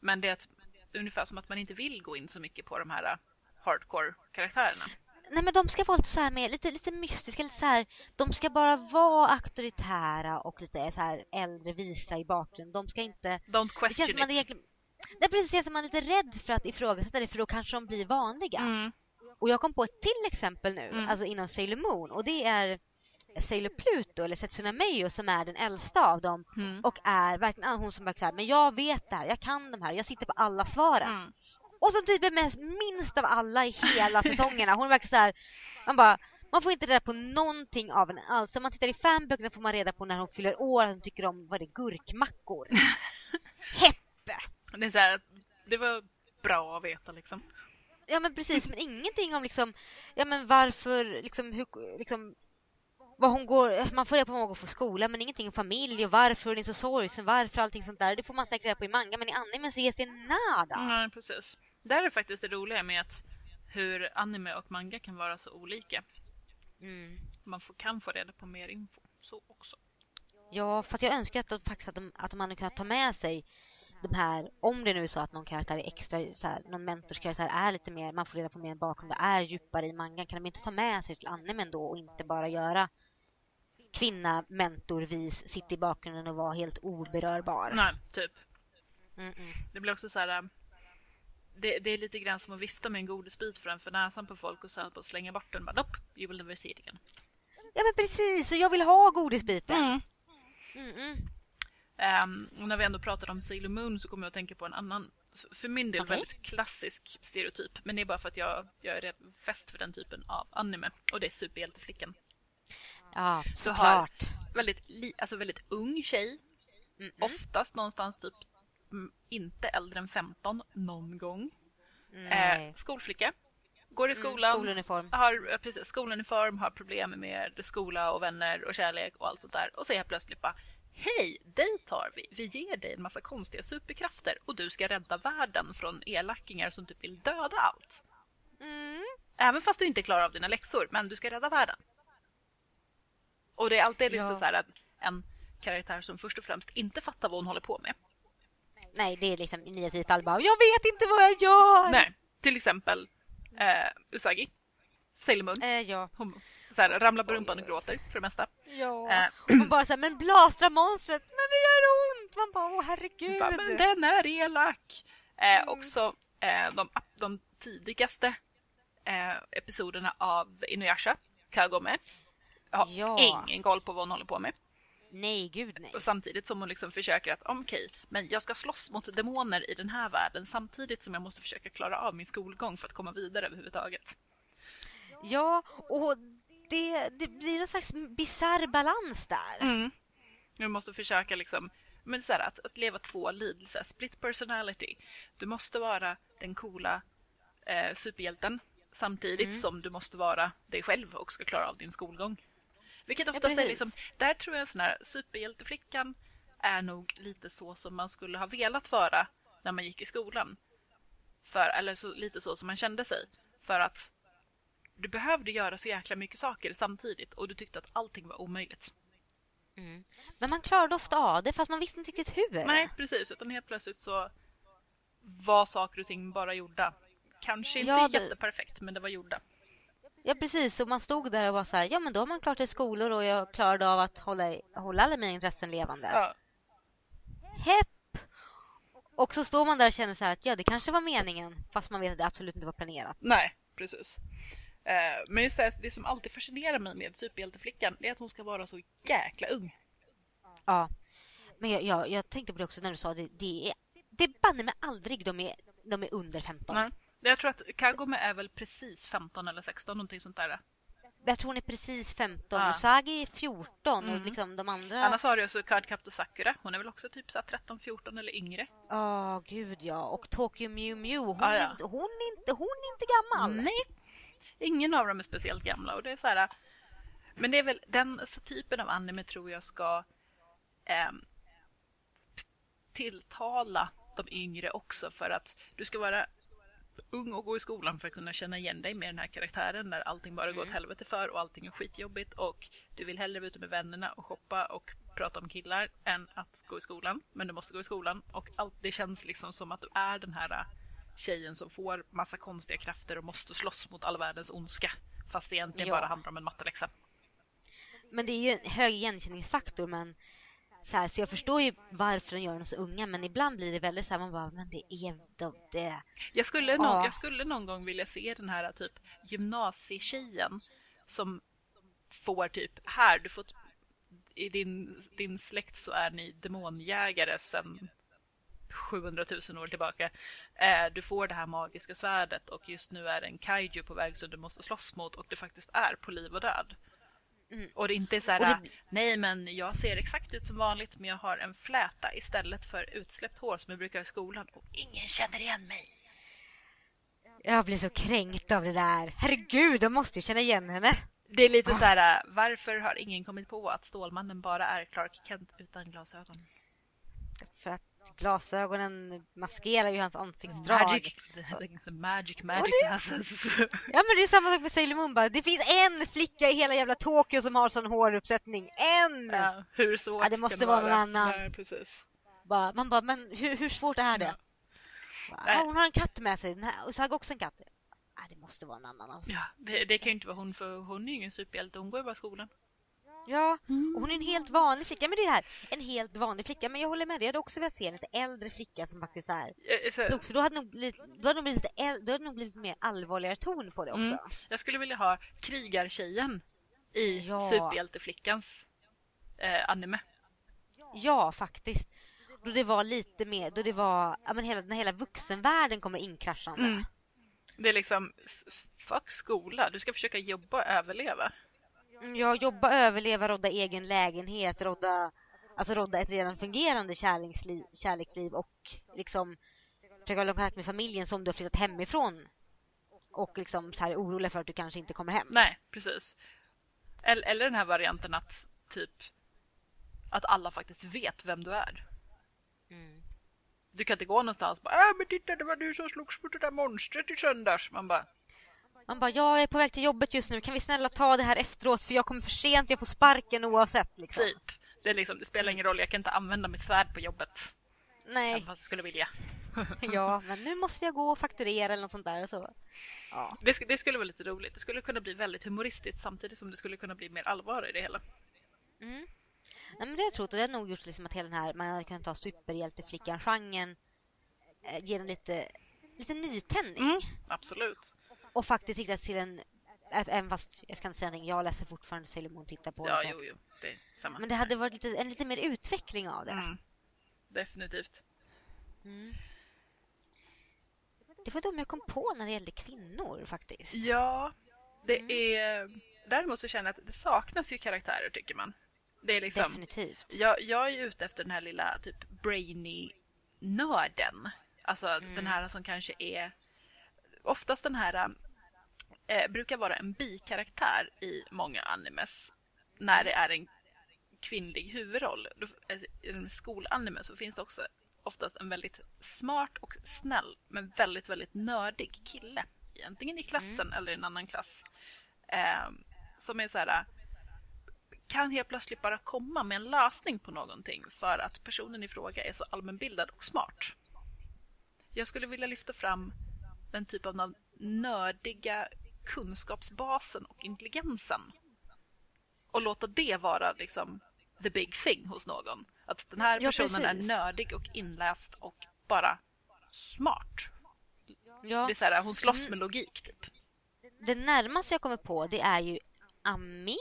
Men det är att, ungefär som att man inte vill gå in så mycket på de här äh, hardcore-karaktärerna. Nej men de ska vara lite så här med, lite, lite mystiska, lite så här, de ska bara vara auktoritära och lite så här äldre visa i bakgrunden. De ska inte... Don't Det känns question som man it. egentligen... Det är precis som man är lite rädd för att ifrågasätta det för då kanske de blir vanliga. Mm. Och jag kom på ett till exempel nu, Mm. alltså inom Sailor Moon och det är Sailor Pluto eller Setsuna Meio som är den äldsta av dem Mm. och är verkligen hon som verkar så här, men jag vet det här, jag kan de här, jag sitter på alla svaren. Mm. Och som typ är mest, minst av alla i hela säsongerna. Hon verkar så här, man bara, man får inte reda på någonting av henne alls. Om man tittar i fanböckerna får man reda på när hon fyller år, att hon tycker om, vad är det, gurkmackor. Det, är så här, det var bra att veta liksom. Ja men precis, men ingenting om liksom, ja men varför, liksom, hur, liksom, vad hon går, man får reda på vad hon går på skola men ingenting om familj och varför hon är så sorgsen, varför allting sånt där. Det får man säkert reda på i manga men i animen så ges det nada. Nej, precis. Där är faktiskt det roliga med att hur anime och manga kan vara så olika. Mm. Man får, kan få reda på mer info. Så också. Ja, fast jag önskar att de, faktiskt att de, att de hade kunnat ta med sig de här, om det nu är så att någon karaktär är extra, så här, någon mentorskaraktär är lite mer, man får reda på mer bakgrund, det är djupare i mangan, kan de inte ta med sig till animen då och inte bara göra kvinna mentorvis, sitta i bakgrunden och vara helt oberörbar? Nej, typ. Mm -mm. Det blir också så här... äh, Det, det är lite grann som att vifta med en godisbit framför näsan på folk och sen bara slänga bort den. Bara, nope, you will never see it again. Ja men precis, och jag vill ha godisbiten. Mm. Mm -mm. Ehm, och när vi ändå pratade om Sailor Moon så kommer jag att tänka på en annan, för min del Okej. väldigt klassisk stereotyp. Men det är bara för att jag, jag är fäst för den typen av anime. Och det är superhjälteflickan. Ja, såklart. Väldigt, alltså väldigt ung tjej. Mm -mm. Oftast någonstans typ mm, inte äldre än 15 någon gång. Nej. Eh, skolflicka. Går i Mm, skolan. skoluniform. har precis, skoluniform, har problem med skola och vänner och kärlek och allt sånt där. Och så helt plötsligt bara Hej, dig tar vi. Vi ger dig en massa konstiga superkrafter och du ska rädda världen från elackingar som typ vill döda allt. Mm. Även fast du inte klarar av dina läxor, men du ska rädda världen. Och det är alltid liksom Ja. så här att en karaktär som först och främst inte fattar vad hon håller på med. Nej, det är liksom i nio tio fall bara Jag vet inte vad jag gör! Nej, till exempel eh, Usagi, Sailor Moon. Eh, ja. Hon så här, ramlar på rumpan och gråter för det mesta. ja. Eh, man bara såhär, men blastra monstret! Men det gör ont! Man bara, åh herregud! Bara, men den är elak! Eh, också eh, de, de tidigaste eh, episoderna av Inuyasha, Kagome, har Ja. ingen koll på vad hon håller på med. Nej, gud nej. Och samtidigt som hon liksom försöker att, okej, men jag ska slåss mot demoner i den här världen samtidigt som jag måste försöka klara av min skolgång för att komma vidare överhuvudtaget. Ja, och det, det blir en slags bisarr balans där. Mm. Du måste försöka liksom, men så här, att, att leva två liv, så här, split personality. Du måste vara den coola eh, superhjälten samtidigt Mm. som du måste vara dig själv och ska klara av din skolgång. Vilket Ja, oftast är liksom, där tror jag sån här superhjälteflickan är nog lite så som man skulle ha velat vara när man gick i skolan. För, eller så, lite så som man kände sig. För att du behövde göra så jäkla mycket saker samtidigt och du tyckte att allting var omöjligt. Mm. Men man klarade ofta av det fast man visste inte riktigt hur. Nej, precis. Utan helt plötsligt så var saker och ting bara gjorda. Kanske inte Ja, det- jätteperfekt, men det var gjorda. Ja precis, och man stod där och var så här, ja men då har man klart i skolor och jag klarade av att hålla, hålla alla mina intressen levande. Ja. Hepp! Och så står man där och känner så här att ja, det kanske var meningen fast man vet att det absolut inte var planerat. Nej, precis. Eh, men just det, här, det som alltid fascinerar mig med superhjälteflickan är att hon ska vara så jäkla ung. Ja. Men jag, jag, jag tänkte på det också när du sa det, det är, det är banne mig aldrig de är, de är under 15. Nej. Jag tror att Kagome är väl precis 15 eller 16, någonting sånt där. Jag tror hon är precis 15, Ja. Usagi är 14 Mm. och liksom de andra... Annars har du också Cardcaptor Sakura. Hon är väl också typ så här 13, 14 eller yngre. Ja, gud ja. Och Tokyo Mew Mew, hon, Ja, är, ja. inte, hon, är inte, hon är inte gammal. Nej, ingen av dem är speciellt gamla. Och det är så här, men det är väl den typen av anime tror jag ska ehm, tilltala de yngre också för att du ska vara ung och gå i skolan för att kunna känna igen dig med den här karaktären när allting bara går åt helvete för och allting är skitjobbigt och du vill hellre vara ute med vännerna och shoppa och prata om killar än att gå i skolan. Men du måste gå i skolan och allt det känns liksom som att du är den här äh, tjejen som får massa konstiga krafter och måste slåss mot all världens ondska. Fast det egentligen Ja. bara handlar om en matteläxa. Men det är ju en hög igenkänningsfaktor men så, här, så jag förstår ju varför de gör dem så unga men ibland blir det väldigt så här, man bara, men det är de, det. Jag skulle, någon, Ja. jag skulle någon gång vilja se den här typ gymnasietjejen som får typ, här, du får i din, din släkt så är ni demonjägare sedan 700 000 år tillbaka. Eh, du får det här magiska svärdet och just nu är det en kaiju på väg som du måste slåss mot och det faktiskt är på liv och död. Mm. Och det inte är så här, det- nej men jag ser exakt ut som vanligt men jag har en fläta istället för utsläppt hår som jag brukar ha i skolan och ingen känner igen mig. Jag blir så kränkt av det där. Herregud, de måste ju känna igen henne. Det är lite Ah. så här, äh, varför har ingen kommit på att Stålmannen bara är Clark Kent utan glasögon? För att glasögonen maskerar ju hans ansiktsdrag. Magic, the, the magic, magic det- glasses. Ja men det är samma sak med Sailor Moon bara. Det finns en flicka i hela jävla Tokyo som har sån håruppsättning. En! ja, hur svårt Ja, det måste vara någon annan. Nej, precis. Bara, man bara, men hur, hur svårt är det? Ja. Bara, Nej. "Ja, hon har en katt med sig, den här, och så har jag också en katt. Nej, det måste vara en annan alltså. Ja, det, det kan ju inte vara hon för hon är ju ingen superhjälte, hon går ju bara i skolan. Ja, och hon är en helt vanlig flicka. Men det är det här, en helt vanlig flicka. Men jag håller med dig, jag hade också velat se en lite äldre flicka som faktiskt är Jag, så, för då hade nog blivit, då hade nog blivit lite äl, då hade nog blivit mer allvarligare ton på det också. Mm. jag skulle vilja ha krigartjejen i Ja. superhjälteflickans eh, anime. Ja, faktiskt. Då det var lite mer, då det var, ja men hela, när hela vuxenvärlden kommer inkraschande. Mm. Det är liksom, fuck skola, du ska försöka jobba och överleva. Mm, Ja, jobba, överleva, rodda egen lägenhet, rodda, alltså rodda ett redan fungerande kärleksliv, kärleksliv och liksom försöka hålla kontakt med familjen som du har flyttat hemifrån. Och liksom så här orolig för att du kanske inte kommer hem. Nej, precis. Eller, eller den här varianten att typ att alla faktiskt vet vem du är. Mm. Du kan inte gå någonstans och bara äh, men titta det var du som slogs mot det där monstret i söndags. Man bara Man bara, ja, jag är på väg till jobbet just nu, kan vi snälla ta det här efteråt för jag kommer för sent, jag får sparken oavsett liksom. typ. Det, är liksom, det spelar ingen roll, jag kan inte använda mitt svärd på jobbet. Nej, Även fast jag skulle vilja. ja, men nu måste jag gå och fakturera eller något sånt där så. Ja. Det, det skulle vara lite roligt. Det skulle kunna bli väldigt humoristiskt samtidigt som det skulle kunna bli mer allvar i det hela. Mm. Nej, men det har jag trott och det har nog gjort liksom att hela den här, man hade kunnat ta superhjälteflickan-genren, eh, ge den lite, lite nytändning. Mm, absolut. Och faktiskt riktas till en, även fast jag ska inte säga någonting, jag läser fortfarande Sailor Moon, tittar på Ja, jo, jo. Det är samma. Men det hade varit lite, en lite mer utveckling av det. Mm. Definitivt. Mm. Det var de jag kom på när det gällde kvinnor faktiskt. Ja, det Mm. är... Däremot så känner jag att det saknas ju karaktärer tycker man. Det är liksom... Definitivt. Jag, jag är ute efter den här lilla typ brainy-nörden. Alltså Mm. den här som kanske är... Oftast den här eh, brukar vara en bikaraktär i många animes. När det är en kvinnlig huvudroll. Alltså, I en skolanime så finns det också oftast en väldigt smart och snäll men väldigt, väldigt nördig kille. Antingen i klassen eller i en annan klass. Eh, som är så här kan helt plötsligt bara komma med en lösning på någonting för att personen i fråga är så allmänbildad och smart. Jag skulle vilja lyfta fram den typ av nördiga kunskapsbasen och intelligensen och låta det vara liksom the big thing hos någon. Att den här Ja, personen är precis. nördig och inläst och bara smart. Ja, Det är så här, hon slåss Mm. med logik typ. det närmaste jag kommer på det är ju Ami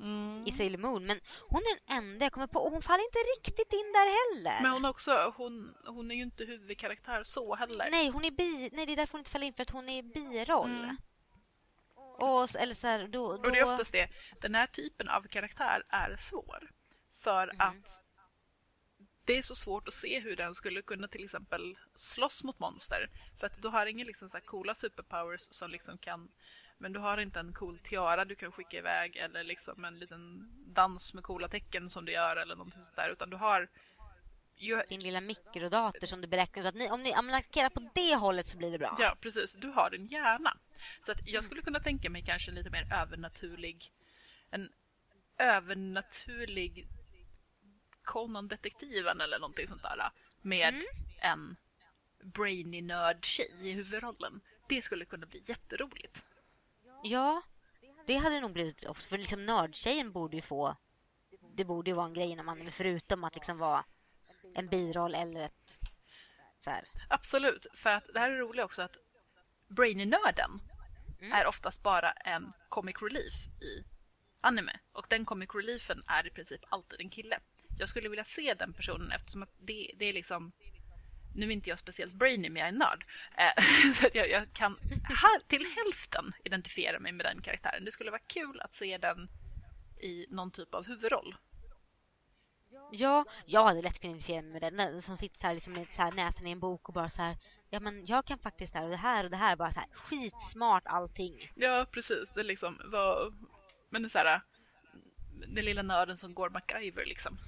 Mm. i Sailor Moon. Men hon är den enda jag kommer på och hon faller inte riktigt in där heller. Men hon, är också, hon, hon är ju inte huvudkaraktär så heller. Nej, hon är bi... Nej, det är därför hon inte faller in för att hon är biroll. Mm. Och, eller så här, då, då... Och det är oftast det. Den här typen av karaktär är svår. För Mhm. att det är så svårt att se hur den skulle kunna till exempel slåss mot monster. För att du har inga liksom så coola superpowers som liksom kan men du har inte en cool tiara du kan skicka iväg eller liksom en liten dans med coola tecken som du gör eller någonting sånt där. Utan du har ju, Din lilla mikrodator som du beräknar ut att ni, om ni attackerar på det hållet så blir det bra. Ja, precis. Du har en hjärna. Så att jag skulle kunna tänka mig kanske en lite mer övernaturlig... En övernaturlig Conan-detektiven eller någonting sånt där. Med Mm. en brainy nörd-tjej i huvudrollen. Det skulle kunna bli jätteroligt. Ja, det hade nog blivit ofta. För liksom nördtjejen borde ju få... Det borde ju vara en grej inom anime förutom att liksom vara en biroll eller ett... Så här. Absolut, för att det här är roligt också att brainy-nörden Mm. är oftast bara en comic relief i anime. Och den comic reliefen är i princip alltid en kille. Jag skulle vilja se den personen eftersom att det, det är liksom nu är inte jag speciellt brainy men jag är nörd. Eh, så att jag, jag kan ha, till hälften identifiera mig med den karaktären. Det skulle vara kul att se den i någon typ av huvudroll. Ja, jag hade lätt kunnat identifiera mig med den. den som sitter så här, liksom med så här näsan i en bok och bara så här... Ja, men jag kan faktiskt det här och det här och det här. Bara så här skitsmart allting. Ja, precis. Det liksom var, men det är så här, den lilla nörden som går MacGyver liksom.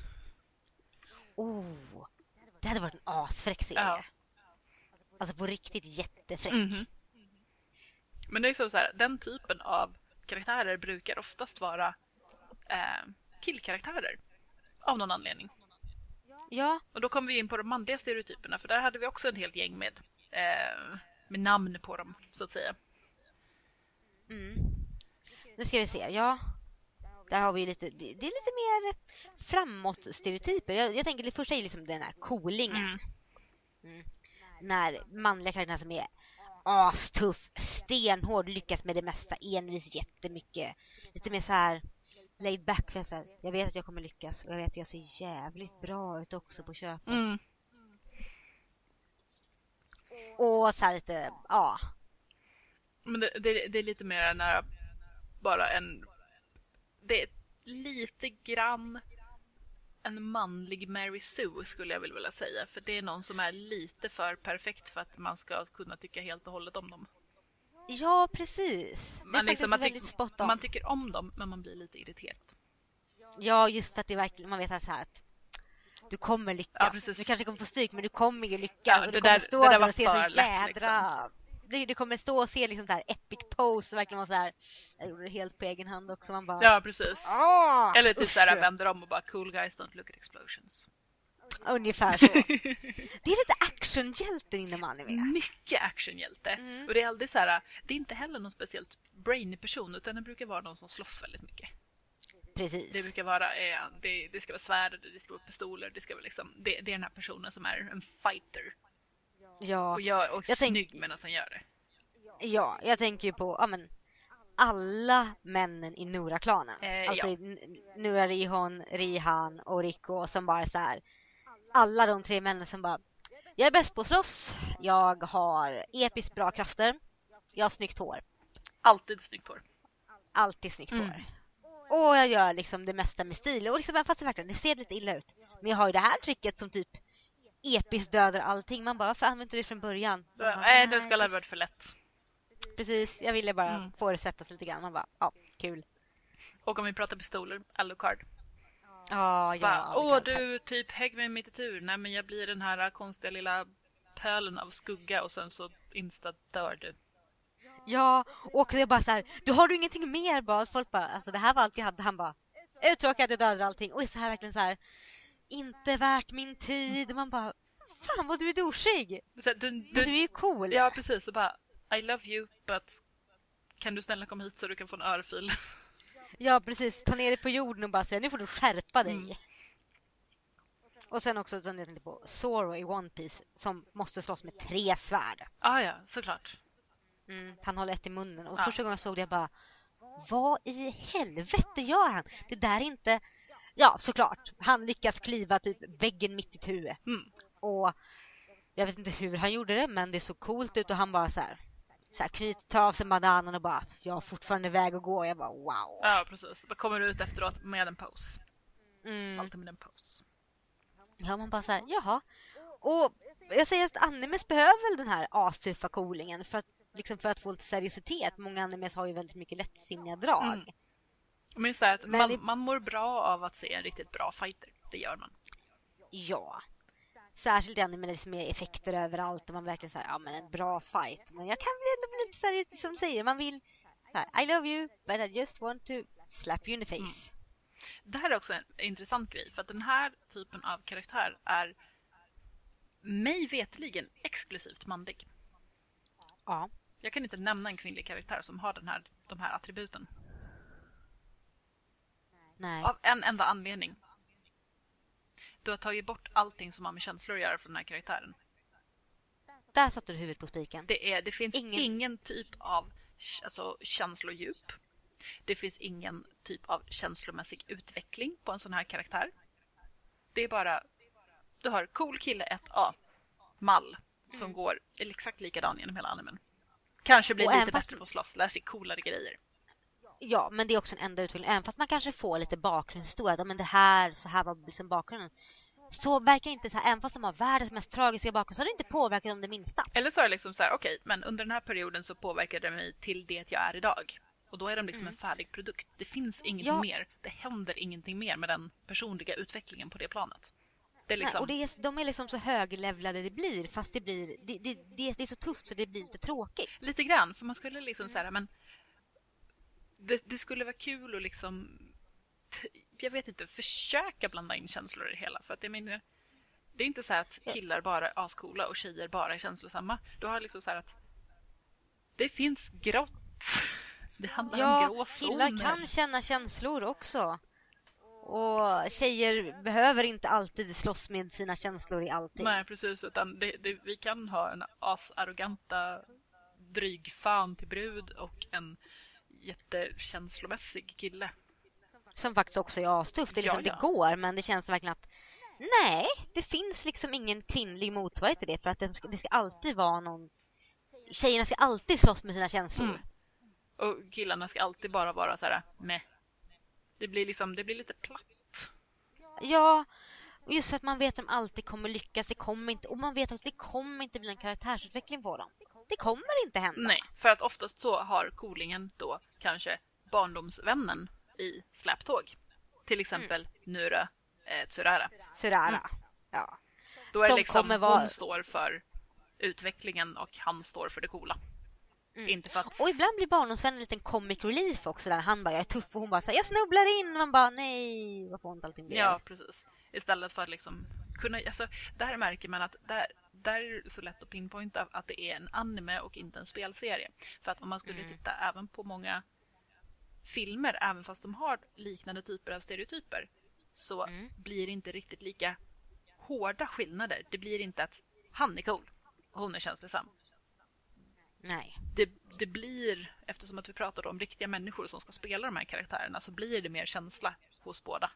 Oh, det hade varit en asfräck serie. Ja. Alltså på riktigt jättefräck. Mhm. Men det är så, så här, den typen av karaktärer brukar oftast vara eh, killkaraktärer. Av någon anledning. Ja, Och då kommer vi in på de manliga stereotyperna för där hade vi också en helt gäng med, eh, med namn på dem så att säga. mm. Nu ska vi se, ja. Där har vi lite, det, det är lite mer framåt stereotyper. Jag, jag tänker det första är liksom den här coolingen. Mm. När manliga karaktärer som är astuff, stenhård, lyckas med det mesta, envis jättemycket. Lite mer så här laid back. För jag, så här, jag vet att jag kommer lyckas och jag vet att jag ser jävligt bra ut också på köpet. Mm. Och så här lite, ja. Men det, det, det är lite mer nära bara en... Det är lite grann en manlig Mary Sue skulle jag vilja säga. För det är någon som är lite för perfekt för att man ska kunna tycka helt och hållet om dem. Ja, precis. Det är Man, liksom, man, väldigt spot on. man tycker om dem men man blir lite irriterad. Ja, just för att det verkligen, man vet så här att du kommer lyckas. Ja, du kanske kommer få stryk men du kommer ju lyckas. Ja, och du kommer där- stå det där där och se så jädra... Du, du kommer stå och se liksom så här epic pose och verkligen vara så här. Jag gjorde det helt på egen hand också. Man bara... Ja, precis. Åh, Eller typ usch. såhär vänder om och bara cool guys don't look at explosions. Ungefär så. det är lite actionhjälten inom anime. Mycket actionhjälte. Mm. Och det är aldrig så här, det är inte heller någon speciellt brainy person utan det brukar vara någon som slåss väldigt mycket. Precis. Det brukar vara, eh, det, det ska vara svärd, det ska vara pistoler, det ska vara liksom, det, det är den här personen som är en fighter. Ja. Och, gör, och Jag tänk- snygg medan han gör det. Ja, jag tänker ju på ja, men, alla männen i Nora-klanen. Eh, alltså ja. N- Nura Rihon, Rihan och Rico som bara så här. Alla de tre männen som bara Jag är bäst på att slåss, jag har episkt bra krafter, jag har snyggt hår, Alltid snyggt hår. alltid snyggt Mm. hår. Och jag gör liksom det mesta med stil och liksom, fast det verkligen det ser lite illa ut. Men jag har ju det här tricket som typ episkt dödar allting. Man bara, varför använder du det från början? Bara, Nej, det skulle ha varit för lätt. Precis, jag ville bara Mm. få det svettas lite grann. Man bara, ja, kul. Och om vi pratar pistoler, Alucard. Ja, jag har Bara, Åh du, typ hägg mig mitt i tur. Nej men jag blir den här konstiga lilla pölen av skugga och sen så insta dör du. Ja, och jag bara så här, du har du ingenting mer bara? Folk bara, alltså det här var allt jag hade. Han bara, uttråkad, jag dödar allting. Och så här verkligen så här, inte värt min tid. Man bara, fan vad du är douchig. Så Du, Men du är du, ju cool. ja precis, och bara I love you but kan du snälla komma hit så du kan få en örfil? Ja, precis. Ta ner dig på jorden och bara säga, nu får du skärpa dig. Mm. Och sen också tänkte på Zoro i One Piece som måste slåss med tre svärd. ah, ja, såklart. Mm, han håller ett i munnen. Och Ja. första gången jag såg det jag bara Vad i helvete gör han? Det där är inte Ja, såklart. Han lyckas kliva typ väggen mitt i ett huvud. Mm. Och jag vet inte hur han gjorde det men det såg coolt ut och han bara så här, så här knyter, tar av sig bananen och bara Jag har fortfarande väg att gå. Och jag bara wow. Ja, precis. Bara kommer ut efteråt med en pose. Mm. Alltid med en pose. Ja, man bara så här, jaha. Och jag säger att animes behöver väl den här astuffa coolingen för att, liksom för att få lite seriositet. Många animes har ju väldigt mycket lättsinniga drag. Mm. Men just det här att man, det- man mår bra av att se en riktigt bra fighter. Det gör man. Ja. Särskilt i anime är effekter överallt och man verkligen säger ja men en bra fight. Men jag kan väl ändå bli lite seriös som säger, man vill här, I love you but I just want to slap you in the face. Det här är också en intressant grej för att den här typen av karaktär är mig vetligen exklusivt manlig. Ja. Jag kan inte nämna en kvinnlig karaktär som har den här, de här attributen. Nej. Av en enda anledning. Du har tagit bort allting som har med känslor att göra från den här karaktären. Där satte du huvudet på spiken. Det, är, det finns Ingen- ingen, typ av alltså, känslodjup. Det finns ingen typ av känslomässig utveckling på en sån här karaktär. Det är bara... Du har cool kille 1A, mall, som Mm. går exakt likadan genom hela animen. Kanske blir lite fast- bättre på att slåss, lär sig coolare grejer. Ja, men det är också en enda utveckling. Även fast man kanske får lite bakgrundshistoria. men det här, så här var liksom bakgrunden. Så verkar inte så här, även fast de har världens mest tragiska bakgrund så har det inte påverkat dem det minsta. Eller så är det liksom så här, okej, men under den här perioden så påverkade det mig till det jag är idag. Och då är de liksom en färdig produkt. Det finns Mm. Ja. mer. Det händer ingenting mer med den personliga utvecklingen på det planet. Det är Nej, liksom... och det är, de är liksom så höglevlade det blir fast det blir, det, det, det, är så tufft så det blir lite tråkigt. Lite grann, för man skulle liksom säga men det, det skulle vara kul att liksom jag vet inte, försöka blanda in känslor i det hela. För att jag menar, Det är inte så här att killar bara är ascoola och tjejer bara är känslosamma. Du har liksom så här att det finns grått. Det handlar om Ja, gråzoner. killar kan känna känslor också. Och tjejer behöver inte alltid slåss med sina känslor i allting. Nej, precis. Utan det, det, vi kan ha en asarroganta drygfan till brud och en jättekänslomässig kille. Som faktiskt också är astufft. Det, är liksom, Ja, ja. det går, men det känns verkligen att nej, det finns liksom ingen kvinnlig motsvarighet till det. För att det ska, det ska alltid vara någon... Tjejerna ska alltid slåss med sina känslor. Mm. Och killarna ska alltid bara vara så här med. Det blir liksom, det blir lite platt. Ja, just för att man vet att de alltid kommer lyckas. Det kommer inte, och man vet att det kommer inte bli en karaktärsutveckling på dem. Det kommer inte hända. Nej, för att oftast så har coolingen då kanske barndomsvännen i släptåg. Till exempel Nura eh, Tsurara. Surara. Mm. Ja. Då är Som det liksom vara- hon står för utvecklingen och han står för det coola. Mm. Inte för att... Och ibland blir barndomsvännen en liten comic relief också där han bara jag är tuff och hon bara så här, jag snubblar in och man bara nej vad ont allting blev. Ja, precis. Istället för att liksom kunna... Alltså, där märker man att där, där är det så lätt att pinpointa att det är en anime och inte en spelserie. För att om man skulle Mm. titta även på många filmer, även fast de har liknande typer av stereotyper, så Mm. blir det inte riktigt lika hårda skillnader. Det blir inte att han är cool och hon är känslosam. Nej. Det, det blir, eftersom att vi pratar om riktiga människor som ska spela de här karaktärerna, så blir det mer känsla hos båda.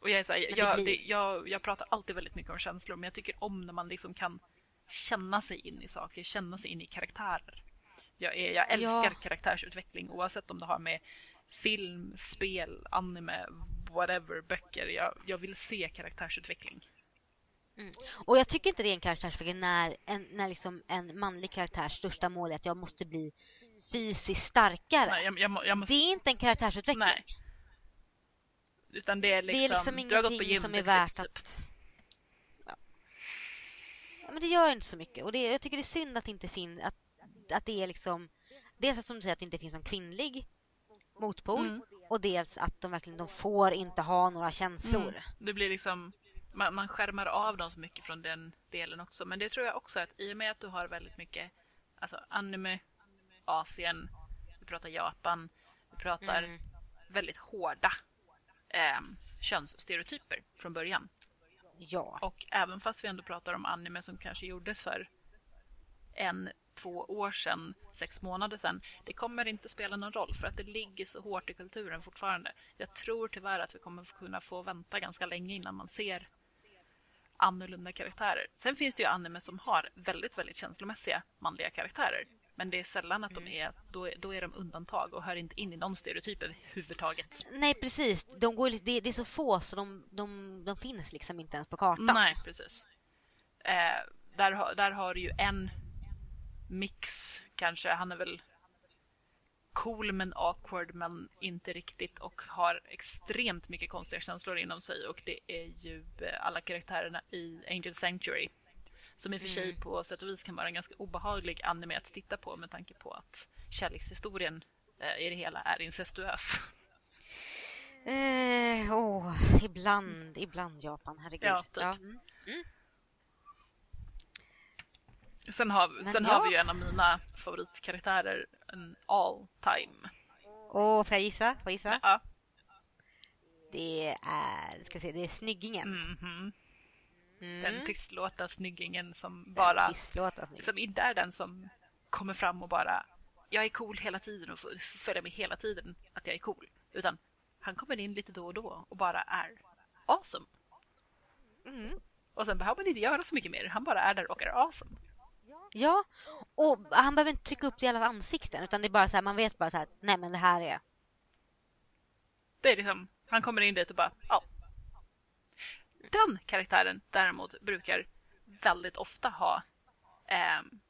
Och jag, är så här, Men det jag, blir- det, jag, jag pratar alltid väldigt mycket om känslor, men jag tycker om när man liksom kan känna sig in i saker, känna sig in i karaktärer. Jag, är, jag älskar Ja. karaktärsutveckling oavsett om det har med film, spel, anime, whatever, böcker. Jag, jag vill se karaktärsutveckling. Och jag tycker inte det är en karaktärsutveckling när, en, när liksom en manlig karaktärs största mål är att jag måste bli fysiskt starkare. Nej, jag, jag, jag måste, Det är inte en karaktärsutveckling. nej. Utan det är liksom, det är liksom på ingenting som är värt typ. att... Ja. Ja, Men det gör inte så mycket. Och det, jag tycker det är synd att det inte finns... Att, att det är liksom... Dels att som du säger att det inte finns någon kvinnlig motpol. Mm. Och dels att de verkligen de får inte ha några känslor. Mm. Det blir liksom, man, man skärmar av dem så mycket från den delen också. Men det tror jag också att i och med att du har väldigt mycket alltså anime, Asien, vi pratar Japan, vi pratar Mm. väldigt hårda eh, könsstereotyper från början. Ja. Och även fast vi ändå pratar om anime som kanske gjordes för en, två år sedan, sex månader sedan. Det kommer inte spela någon roll för att det ligger så hårt i kulturen fortfarande. Jag tror tyvärr att vi kommer kunna få vänta ganska länge innan man ser annorlunda karaktärer. Sen finns det ju anime som har väldigt, väldigt känslomässiga manliga karaktärer. Men det är sällan att de är, då är, då är de undantag och hör inte in i någon stereotyp överhuvudtaget. Nej, precis. De går, det, det är så få så de, de, de finns liksom inte ens på kartan. Nej, precis. Eh, där, har- där har du ju en mix kanske. Han är väl cool men awkward men inte riktigt och har extremt mycket konstiga känslor inom sig och det är ju eh, alla karaktärerna i Angel Sanctuary. Som i och för sig Mm. på sätt och vis kan vara en ganska obehaglig anime att titta på med tanke på att kärlekshistorien eh, i det hela är incestuös. Eh, åh, ibland, ibland Japan, herregud. Ja, typ. Mm. Sen har, sen ja. har vi ju en av mina favoritkaraktärer, en all time. Åh, får jag gissa? Får jag gissa? Ja. Det är, ska se, det är Snyggingen. Mhm. Mm. Den tystlåta snyggingen som Den bara, Snyggingen. som inte är den som kommer fram och bara jag är cool hela tiden och får följa med hela tiden att jag är cool. Utan han kommer in lite då och då och bara är awesome. Mm. Och sen behöver man inte göra så mycket mer. Han bara är där och är awesome. Ja, och han behöver inte trycka upp det i alla ansikten utan det är bara så här, man vet bara så här, nej men det här är... Det är liksom, han kommer in dit och bara ja. Den karaktären däremot brukar väldigt ofta ha ehm,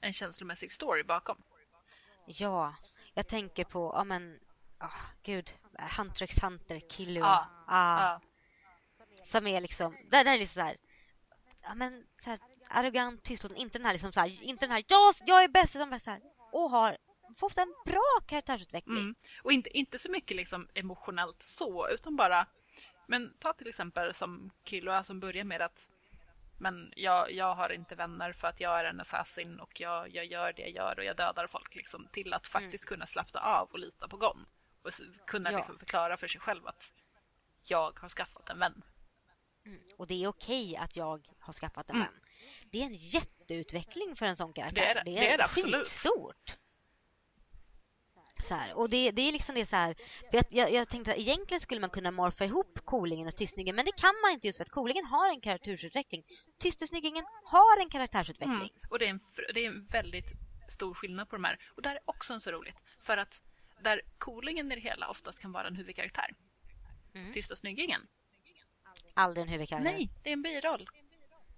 en känslomässig story bakom. Ja, jag tänker på, ja men, oh, gud, Hunter x Hunter, Killua. Ja, Ah, Ja. Som är liksom, där, där är liksom så här, ja men så här, arrogant, tystlåten, inte den här liksom så här, inte den här, jag, jag är bäst, utan bara så här, och har fått en bra karaktärsutveckling. Mm. Och inte, inte så mycket liksom emotionellt så, utan bara Men ta till exempel som Killua som börjar med att men jag, jag har inte vänner för att jag är en assassin och jag, jag gör det jag gör och jag dödar folk liksom till att faktiskt kunna slappna av och lita på Gon. Och kunna Ja. liksom förklara för sig själv att jag har skaffat en vän. Mm. Och det är okej att jag har skaffat en Mm. vän. Det är en jätteutveckling för en sån karaktär. Det är det. Det är det absolut. skitstort. Så här. Och det, det är liksom det så här. Jag, jag, tänkte att egentligen skulle man kunna morfa ihop Kolingen och Tystningen men det kan man inte just för att Kolingen har en karaktärsutveckling. Tystesnyggingen har en karaktärsutveckling. Mm. Och det är, en, det är en väldigt stor skillnad på de här. Och där är också en så roligt. För att där coolingen i det hela oftast kan vara en huvudkaraktär. Mm. Tysta snyggingen. Aldrig en huvudkaraktär. Nej, det är en biroll.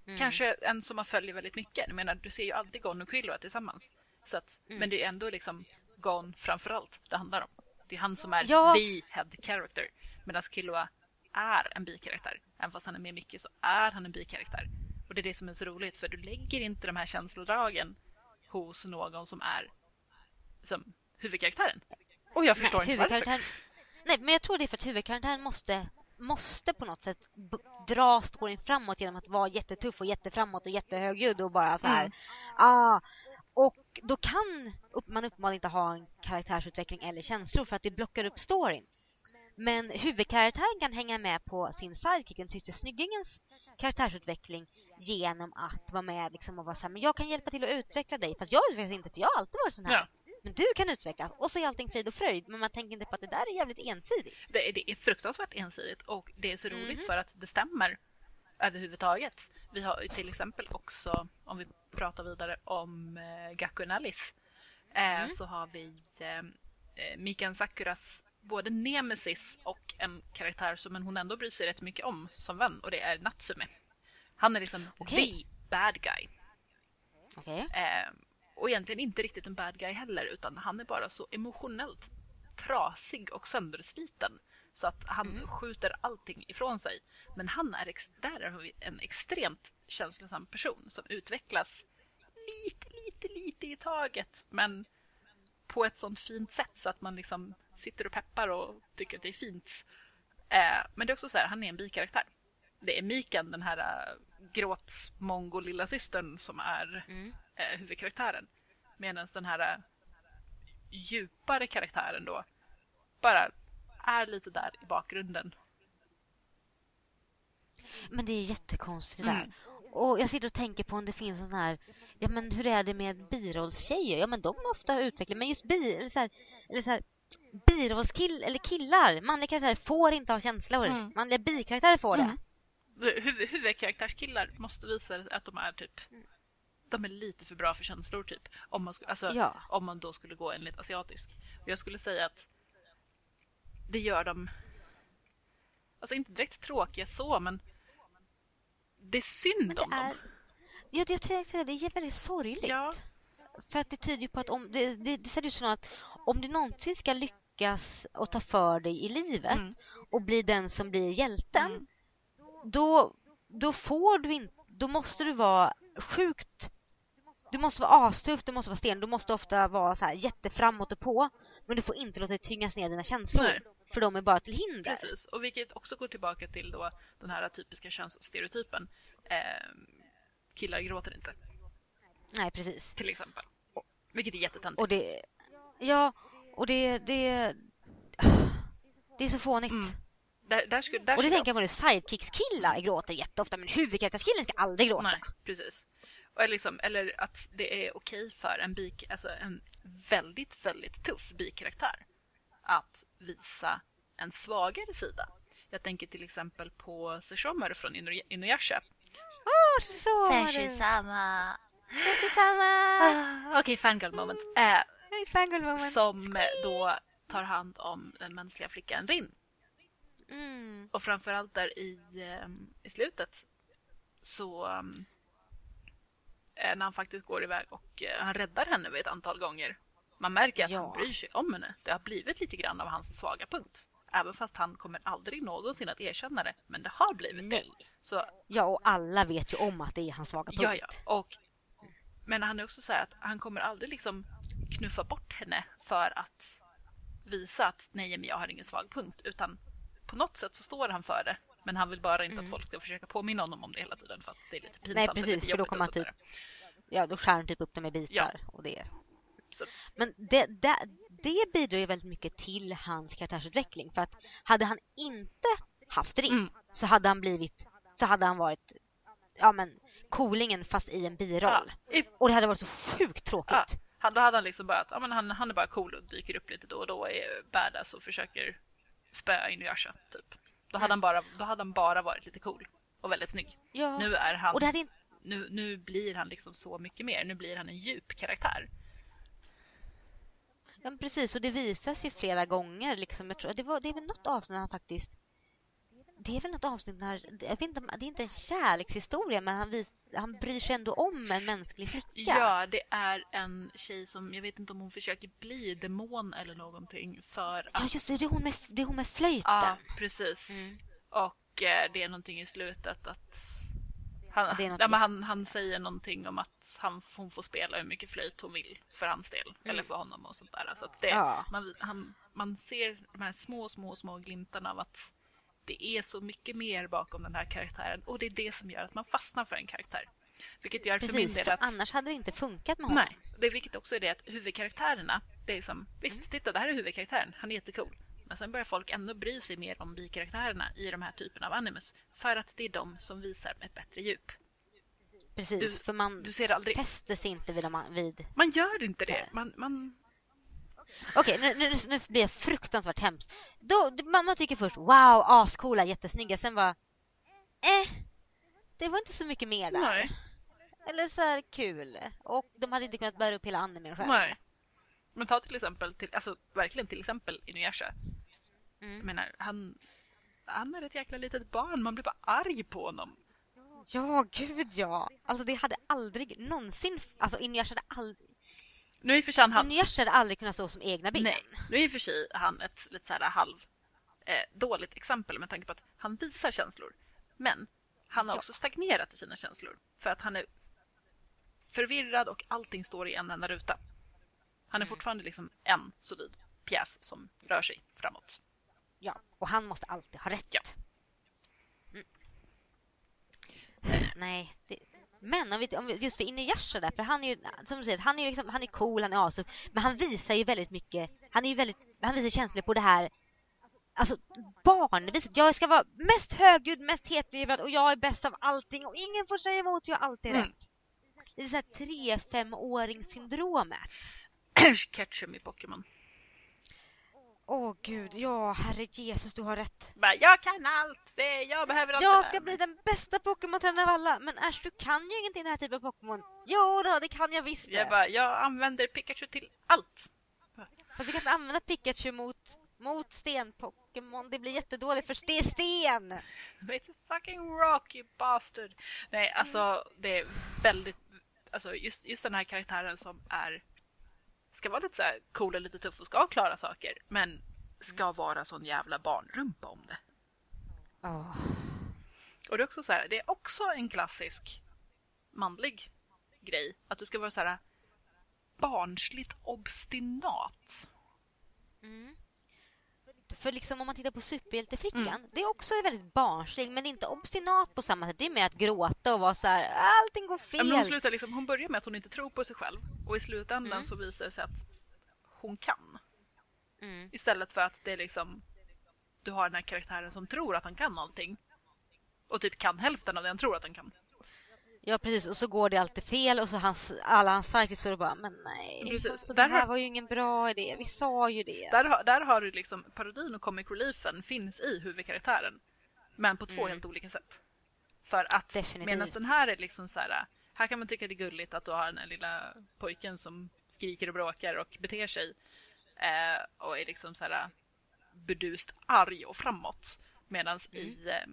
Mm. Kanske en som man följer väldigt mycket. Jag menar, du ser ju alltid Gon och Killua tillsammans. Så att, Mm. Men det är ändå liksom Gon framförallt det handlar om. Det är han som är Ja. the head character. Medan Killua är en bikaraktär. Även fast han är med mycket så är han en bikaraktär. Och det är det som är så roligt för du lägger inte de här känslodragen hos någon som är som huvudkaraktären. Och jag förstår Nej, inte varför. Nej, men jag tror det är för att huvudkaraktären måste, måste på något sätt dra storyn framåt genom att vara jättetuff och jätteframåt och jättehögljudd och bara så här. Mm. Ah, och då kan man uppenbarligen inte ha en karaktärsutveckling eller känslor för att det blockar upp storyn. Men huvudkaraktären kan hänga med på sin sidekick, den tyste snyggingens karaktärsutveckling genom att vara med liksom och vara så här, men jag kan hjälpa till att utveckla dig fast jag utvecklas inte för jag har alltid varit sån här. Ja. Men du kan utvecklas och så är allting frid och fröjd. Men man tänker inte på att det där är jävligt ensidigt. Det är, det är fruktansvärt ensidigt och det är så roligt Mhm. för att det stämmer överhuvudtaget. Vi har till exempel också, om vi pratar vidare om eh, Gaku och Alice, eh, Mm. så har vi eh, eh, Mikan Sakuras både nemesis och en karaktär som hon ändå bryr sig rätt mycket om som vän och det är Natsume. Han är liksom Okej. the bad guy. Okej. Eh, och egentligen inte riktigt en bad guy heller utan han är bara så emotionellt trasig och söndersliten så att han Mm. skjuter allting ifrån sig. Men han är, där är en extremt känslosam person som utvecklas lite, lite, lite i taget men på ett sånt fint sätt så att man liksom sitter och peppar och tycker att det är fint. Eh, men det är också så här, han är en bikaraktär. Det är Mikan, den här äh, gråt-mongo lilla systern som är Mm. Eh, huvudkaraktären. Medan den här eh, djupare karaktären då bara är lite där i bakgrunden. Men det är jättekonstigt det där. Mm. Och jag sitter och tänker på om det finns sån här... Ja men hur är det med birollstjejer? Ja men de har ofta utveckling. Men just bi... Eller så här, eller så här, birollskill... Eller killar. Manliga karaktärer får inte ha känslor. Mm. Manliga bikaraktärer får det. Mm. Huv- huvudkaraktärskillar måste visa att de är typ de är lite för bra för känslor typ. Om man, alltså, Ja. om man då skulle gå enligt asiatisk. Och jag skulle säga att det gör dem alltså inte direkt tråkiga så men det är synd Men om det är... dem. Ja, jag tänkte att det är väldigt sorgligt. Ja. För att det tyder ju på att om... Det, det, det ser ut som att om du någonsin ska lyckas och ta för dig i livet Mm. och bli den som blir hjälten Mm. då, då får du inte, då måste du vara sjukt, du måste vara astuff, du måste vara sten, du måste ofta vara så här jätteframåt och på, men du får inte låta dig tyngas ner dina känslor, Nej. för de är bara till hinder. Precis, och vilket också går tillbaka till då den här typiska könsstereotypen. Eh, killar gråter inte, Nej, precis. till exempel. Vilket är jättetöntigt. Och det, ja, och det, det, det är så fånigt. Mm. Där, där skulle, där Och det tänker jag på nu, sidekicks-killar gråter jätteofta, men huvudkaraktärskillen ska aldrig gråta. Nej, precis. Eller, liksom, eller att det är okej för en, bik, alltså en väldigt, väldigt tuff bikaraktär att visa en svagare sida. Jag tänker till exempel på Seshomaru från Inu- Inuyasha. Åh, samma. Detsamma! Ah, Okej, fangirl moment. Eh, Fangirl moment. som då tar hand om den mänskliga flickan Rin. Mm. Och framförallt där i, ehm, i slutet så eh, när han faktiskt går iväg och eh, han räddar henne vid ett antal gånger. Man märker att Ja. han bryr sig om henne. Det har blivit lite grann av hans svaga punkt. Även fast han kommer aldrig någonsin att erkänna det. Men det har blivit Nej. det. Så, Ja, och alla vet ju om att det är hans svaga punkt. ja, ja. Och, men han är också så här att han kommer aldrig liksom knuffa bort henne för att visa att nej, men jag har ingen svag punkt. Utan på något sätt så står han för det. Men han vill bara inte Mm. att folk ska försöka påminna honom om det hela tiden för att det är lite pinsamt. Nej precis, för då kommer han typ... Ja, då skär han typ upp dem i bitar. Och det. Så att, Men det, det, det bidrar ju väldigt mycket till hans karaktärsutveckling. För att hade han inte haft ring Mm. så hade han blivit... Så hade han varit... Ja men, coolingen fast i en biroll. ja, Och det hade varit så sjukt tråkigt. Ja. han, då hade han liksom bara att ja, men han, han är bara cool och dyker upp lite då och då, är badass och försöker spöa Inuyasha typ. Då hade, han bara, då hade han bara varit lite cool och väldigt snygg. Ja. Nu är han Och det hade inte... nu, nu blir han liksom så mycket mer. Nu blir han en djup karaktär. Ja, precis, och det visas ju flera gånger. Liksom. Jag tror, det, var, det är väl något avsnitt han faktiskt... Det är väl något avsnitt när... Jag vet inte, det är inte en kärlekshistoria men han, vis, han bryr sig ändå om en mänsklig flicka. Ja, det är en tjej som, jag vet inte om hon försöker bli demon eller någonting för Ja, att... just det. Det är hon med, det är hon med flöjten. Ja, precis. Mm. Och eh, det är någonting i slutet att han, Det är något ja, men han, han säger någonting om att han, hon får spela hur mycket flöjt hon vill för hans del. Eller för honom och sånt där. Så att det, Ja. man, han, man ser de här små, små, små glimtarna av att det är så mycket mer bakom den här karaktären. Och det är det som gör att man fastnar för en karaktär. Vilket gör för min Precis, del för att... annars hade det inte funkat med honom. Nej, det är vilket också är det att huvudkaraktärerna, det är som, visst Mm. titta det här är huvudkaraktären, han är jättecool. Men sen börjar folk ändå bry sig mer om bikaraktärerna i de här typerna av animes. För att det är de som visar ett bättre djup. Precis, Du- för man Du ser aldrig, fäster sig inte vid... dem- vid... man gör inte det. Man, man, Okej, nu, nu, nu blir det fruktansvärt hemskt. Då, man tycker först wow, ascoola, jättesnygga. Sen bara, eh, det var inte så mycket mer där. nej, Eller så här kul. Och de hade inte kunnat bära upp hela animen själv. nej. Men ta till exempel, till, alltså verkligen till exempel Inuyasha. Jag Mm. menar, han, han är ett jäkla litet barn, man blir bara arg på honom. Ja, gud ja. Alltså det hade aldrig någonsin... Alltså Inuyasha hade aldrig... Nu är för sig han, Inuyasha hade aldrig kunnat stå som egna ben. Nej, nu är för sig han ett lite så här halv eh, dåligt exempel med tanke på att han visar känslor. Men han har Ja. också stagnerat i sina känslor. För att han är förvirrad och allting står i en enda ruta. Han är Mm. fortfarande liksom en solid pjäs som rör sig framåt. Ja, och han måste alltid ha rätt. Ja. Mm. Eh, Nej, det... men om vi, om vi, just för Inuyasha där, för han är ju, som du säger, han är liksom, han är cool, han är asig, men han visar ju väldigt mycket, han är ju väldigt, han visar känslor på det här, alltså barnviset, jag ska vara mest högljudd, mest hetlevrad och jag är bäst av allting och ingen får säga emot, jag har alltid Mm. rätt. Det är så här tre, femåringssyndromet. Ketchum i Pokémon. Åh gud, ja, herre Jesus, du har rätt. Bara, jag kan allt! Det, jag behöver allt Jag ska där." bli den bästa Pokémon-tränaren av alla. Men Ash, du kan ju ingenting i den här typen av Pokémon. Jo då, det kan jag visst Jag det. bara, jag använder Pikachu till allt. Fast du kan inte använda Pikachu mot, mot sten-Pokémon. Det blir jättedåligt för det är sten. It's a fucking rock you bastard. Nej, alltså det är väldigt, alltså just, just den här karaktären som är, ska vara lite så här cool och lite tuff och ska klara saker, men ska vara sån jävla barnrumpa om det. Oh. Och det är också så här, det är också en klassisk manlig grej, att du ska vara så här barnsligt obstinat. Mm. För liksom om man tittar på superhjälteflickan, Mm. det är också väldigt barnslig men inte obstinat på samma sätt. Det är mer att gråta och vara så här, allting går Ja, men hon, fel. slutar liksom, hon börjar med att hon inte tror på sig själv och i slutändan Mm. så visar det sig att hon kan. Mm. Istället för att det är liksom du har den här karaktären som tror att han kan allting. Och typ kan hälften av det han tror att han kan. Ja precis, och så går det alltid fel och så hans, alla hans sidekicks står och bara, men nej, Precis. alltså, det här har- var ju ingen bra idé, vi sa ju det. Där, har- där har du liksom parodin och comic reliefen finns i huvudkaraktären. Men på två Mm. helt olika sätt. För att Definitivt. medan den här är liksom så här. Här kan man tycka det är gulligt att du har den här lilla pojken som skriker och bråkar och beter sig. Eh, och är liksom så här burdust arg och framåt. Medan i eh,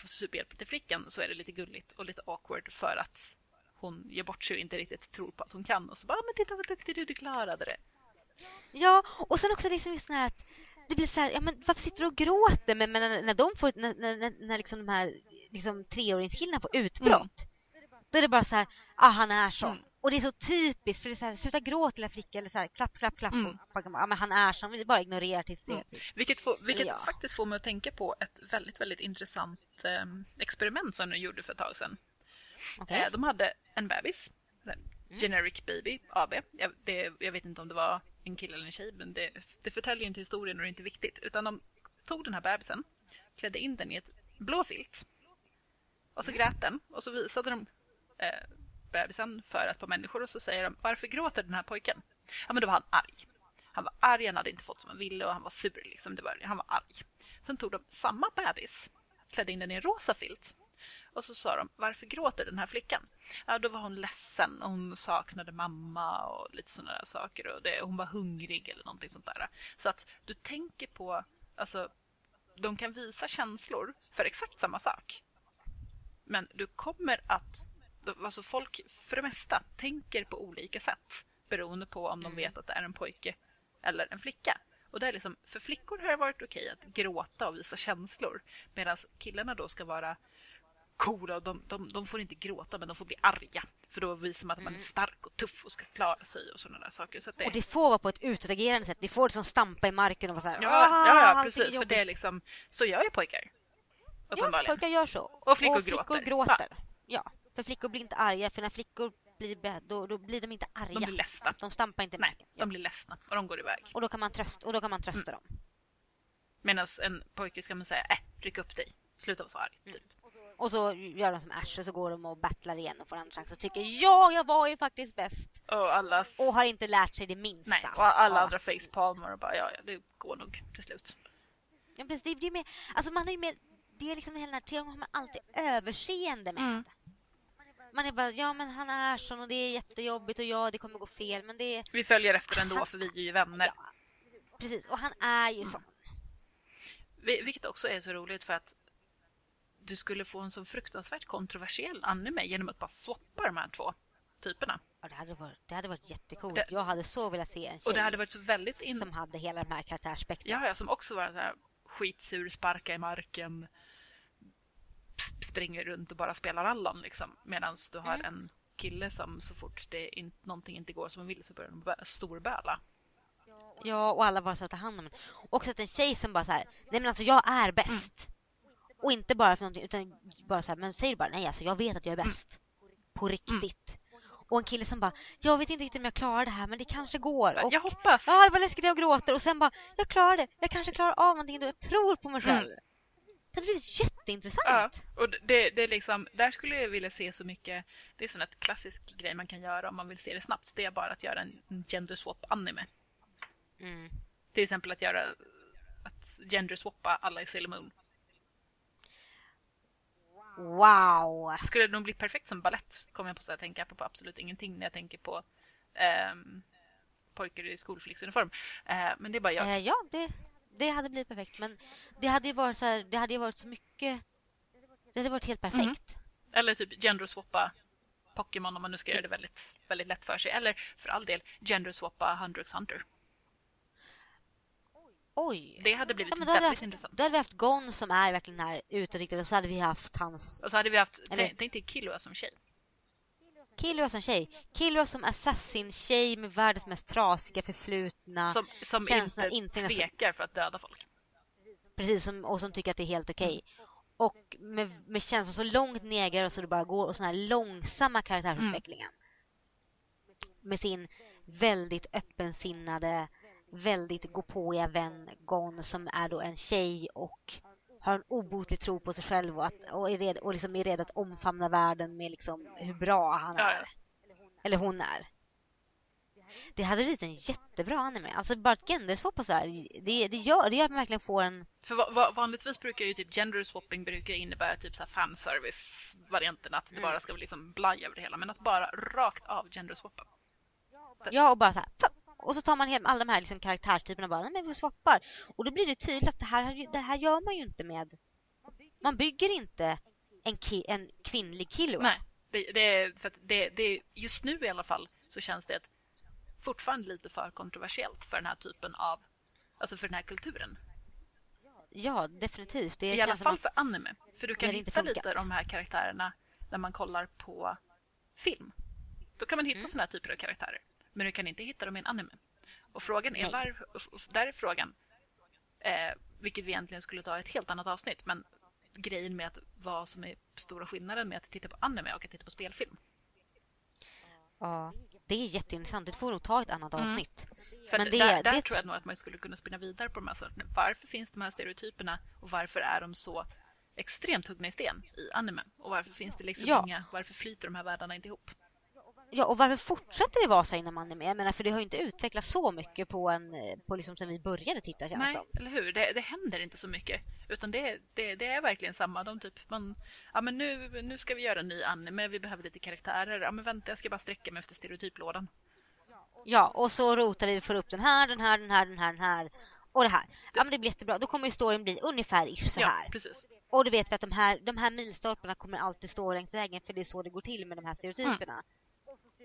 på Superhjälpen till flickan så är det lite gulligt och lite awkward för att hon ger bort sig och inte riktigt tror på att hon kan. Och så bara, "Ah, men titta vad duktig du, du klarade det. Ja, och sen också liksom just det här att det blir så här, ja men varför sitter du och gråter? Men, men när, när de får, när, när, när, liksom de här liksom treåringskillarna får utbrott. Då är det bara så här, ah han är sån. Mm. Och det är så typiskt för det är så här, sluta gråt lilla flicka eller så här, klapp, klapp, klapp. Mm. Och ja, men han är som, vi bara ignorerar tills det. Mm. Typ. Vilket, får, vilket Ja. faktiskt får mig att tänka på ett väldigt, väldigt intressant ehm, experiment som de gjorde för ett tag sedan. Okej. Eh, de hade en bebis, Mm. Generic Baby AB. Jag, det, jag vet inte om det var en kille eller en tjej, men det, det förtäljer inte historien och det är inte viktigt. Utan de tog den här bebisen, klädde in den i ett blå filt och så grät den och så visade de eh, bebisen för ett par människor och så säger de varför gråter den här pojken? Ja men då var han arg. Han var arg, han hade inte fått som han ville och han var sur liksom. Det var, han var arg. Sen tog de samma bebis, klädde in den i en rosa filt och så sa de varför gråter den här flickan? Ja då var hon ledsen och hon saknade mamma och lite sådana där saker och det, hon var hungrig eller någonting sånt där. Så att du tänker på, alltså de kan visa känslor för exakt samma sak. Men du kommer att, alltså folk för det mesta tänker på olika sätt beroende på om de Mm. vet att det är en pojke eller en flicka. Och det är liksom, för flickor har det varit okej att gråta och visa känslor medan killarna då ska vara coola och de, de, de får inte gråta men de får bli arga. För då visar man att man är Mm. stark och tuff och ska klara sig och sådana där saker. Så det, Och det får vara på ett utåtagerande sätt. Det får liksom stampa i marken och vara så här, ja, "Ah, ja, ja, allting precis. För jobbigt." det är liksom, så gör ju pojkar. Ja, pojkar gör så. Och flickor flickor gråter. gråter. Ja, för flickor blir inte arga. För när flickor blir då, då blir de inte arga. De blir ledsna. De stampar inte Nej, de blir ledsna och de går iväg. Och då kan man trösta, och då kan man trösta dem. Medan en pojke ska man säga, äh, ryck upp dig. Sluta vara så arg. Mm. Typ. Och så gör de som Ash och så går de och battlar igen och får en chans och tycker ja, jag var ju faktiskt bäst. Och alla, Och har inte lärt sig det minsta. nej, och alla andra att- facepalmar och bara, ja, ja, det går nog till slut. Ja, precis. Det, är mer, alltså man är ju mer, det är liksom hela den här teorin har man alltid överseende med. Mm. Man är bara, ja men han är sån och det är jättejobbigt och ja, det kommer gå fel men det är, Vi följer efter ändå för vi är ju vänner. ja, precis. Och han är ju Mm. sån. Vi- Vilket också är så roligt för att du skulle få en så fruktansvärt kontroversiell anime genom att bara swappa de här två typerna. Ja, det hade varit, det hade varit jättecoolt. Det- jag hade så velat se en tjej Och det hade varit så väldigt in... som hade hela de här karaktärsspektrat. Ja, ja, som också var så här skitsur, sparka i marken, springer runt och bara spelar Allan liksom. Medan du har Mm. en kille som så fort det in, någonting inte går som han vill så börjar de bö- storböla. Ja, och alla bara så att ta hand om en. Och också att en tjej som bara så här, nej men alltså jag är bäst. Och inte bara för någonting, utan bara så här, men säger bara nej alltså jag vet att jag är bäst. På riktigt. Och en kille som bara, jag vet inte riktigt om jag klarar det här men det kanske går. Och, Jag hoppas! ja, det var läskigt jag gråter och sen bara, jag klarar det. Jag kanske klarar av någonting jag tror på mig själv. Det hade blivit Ja, jätteintressant. och det, det är liksom, där skulle jag vilja se så mycket, det är sån ett klassisk grej man kan göra om man vill se det snabbt. Det är bara att göra en gender swap anime. Mm. Till exempel att göra, att gender swappa alla i Sailor Moon. Wow! Skulle nog bli perfekt som ballett kommer jag på att tänka på absolut ingenting när jag tänker på ehm, pojkar i skolflicksuniform. Eh, men det är bara jag. Eh, ja, det, det hade blivit perfekt. Men det hade ju varit så här, det hade ju varit så mycket... Det hade varit helt Mm. perfekt. Eller typ gender swappa Pokémon om man nu ska göra det väldigt, väldigt lätt för sig. Eller för all del gender swappa Hundred x Hunter. Oj! Det hade blivit Ja, väldigt haft, intressant. då hade vi haft Gon som är verkligen här utåtriktad och så hade vi haft hans Och så hade vi haft, Eller- tänk dig Killua som tjej. Killua som tjej. Killua som assassin-tjej med världens mest trasiga förflutna. Som, som inte insikten som- tvekar för att döda folk. Precis, som, och som tycker att det är helt okej. Mm. Och med, med känslan så långt neger så det bara går och sån här långsamma karaktärsutvecklingen. Mm. Med sin väldigt öppensinnade, väldigt gåpåiga vän Gon som är då en tjej och har en obotlig tro på sig själv och, att, och, är, redo, och liksom är redo att omfamna världen med liksom hur bra han Ja, är. Eller hon är. Det hade blivit en jättebra anime. Alltså bara ett genderswap och så här, det, det, gör, det gör att man verkligen får en För va, va, vanligtvis brukar ju typ gender swapping brukar innebära typ så här fanservice-varianten. Att det Mm. bara ska bli liksom blaj över det hela. Men att bara rakt av gender swappa. Ja, och bara så här. Och så tar man hem alla de här liksom karaktärstyperna och bara, nej men vi swappar. Och då blir det tydligt att det här, det här gör man ju inte med... Man bygger inte en, ki, en kvinnlig killua. Nej, det, det för det, det, just nu i alla fall så känns det fortfarande lite för kontroversiellt för den här typen av, alltså för den här kulturen. Ja, definitivt. Det I alla fall för anime. För du kan hitta lite de här karaktärerna när man kollar på film. Då kan man hitta Mm. såna här typer av karaktärer. Men du kan inte hitta dem i en anime. Och frågan är varför, där är frågan, eh, vilket vi egentligen skulle ta i ett helt annat avsnitt, men grejen med att vad som är stora skillnaden med att titta på anime och att titta på spelfilm. Ja, det är jätteintressant. Det får nog ta ett annat Mm. avsnitt. För Men det- där, där det- tror jag nog att man skulle kunna spinna vidare på de här sakerna. Varför finns de här stereotyperna och varför är de så extremt huggna i sten i anime? Och varför finns det liksom Ja. inga, varför flyter de här världarna inte ihop? Ja, och varför fortsätter det vara så inom anime? Jag menar, för det har ju inte utvecklats så mycket på en, eh, på liksom sen vi började titta känns Nej, som. eller hur? Det, det händer inte så mycket. Utan det, det, det är verkligen samma. De typ, man, ja men nu, nu ska vi göra en ny anime, vi behöver lite karaktärer. Ja men vänta, jag ska bara sträcka mig efter stereotyplådan. Ja, och så rotar vi för upp den här, den här, den här, den här, den här och det här. Ja, men det blir jättebra. Då kommer ju storyn bli ungefär ish så ja, här. precis. Och då vet vi att de här, de här milstolparna kommer alltid stå längs vägen för det är så det går till med de här stereotyperna.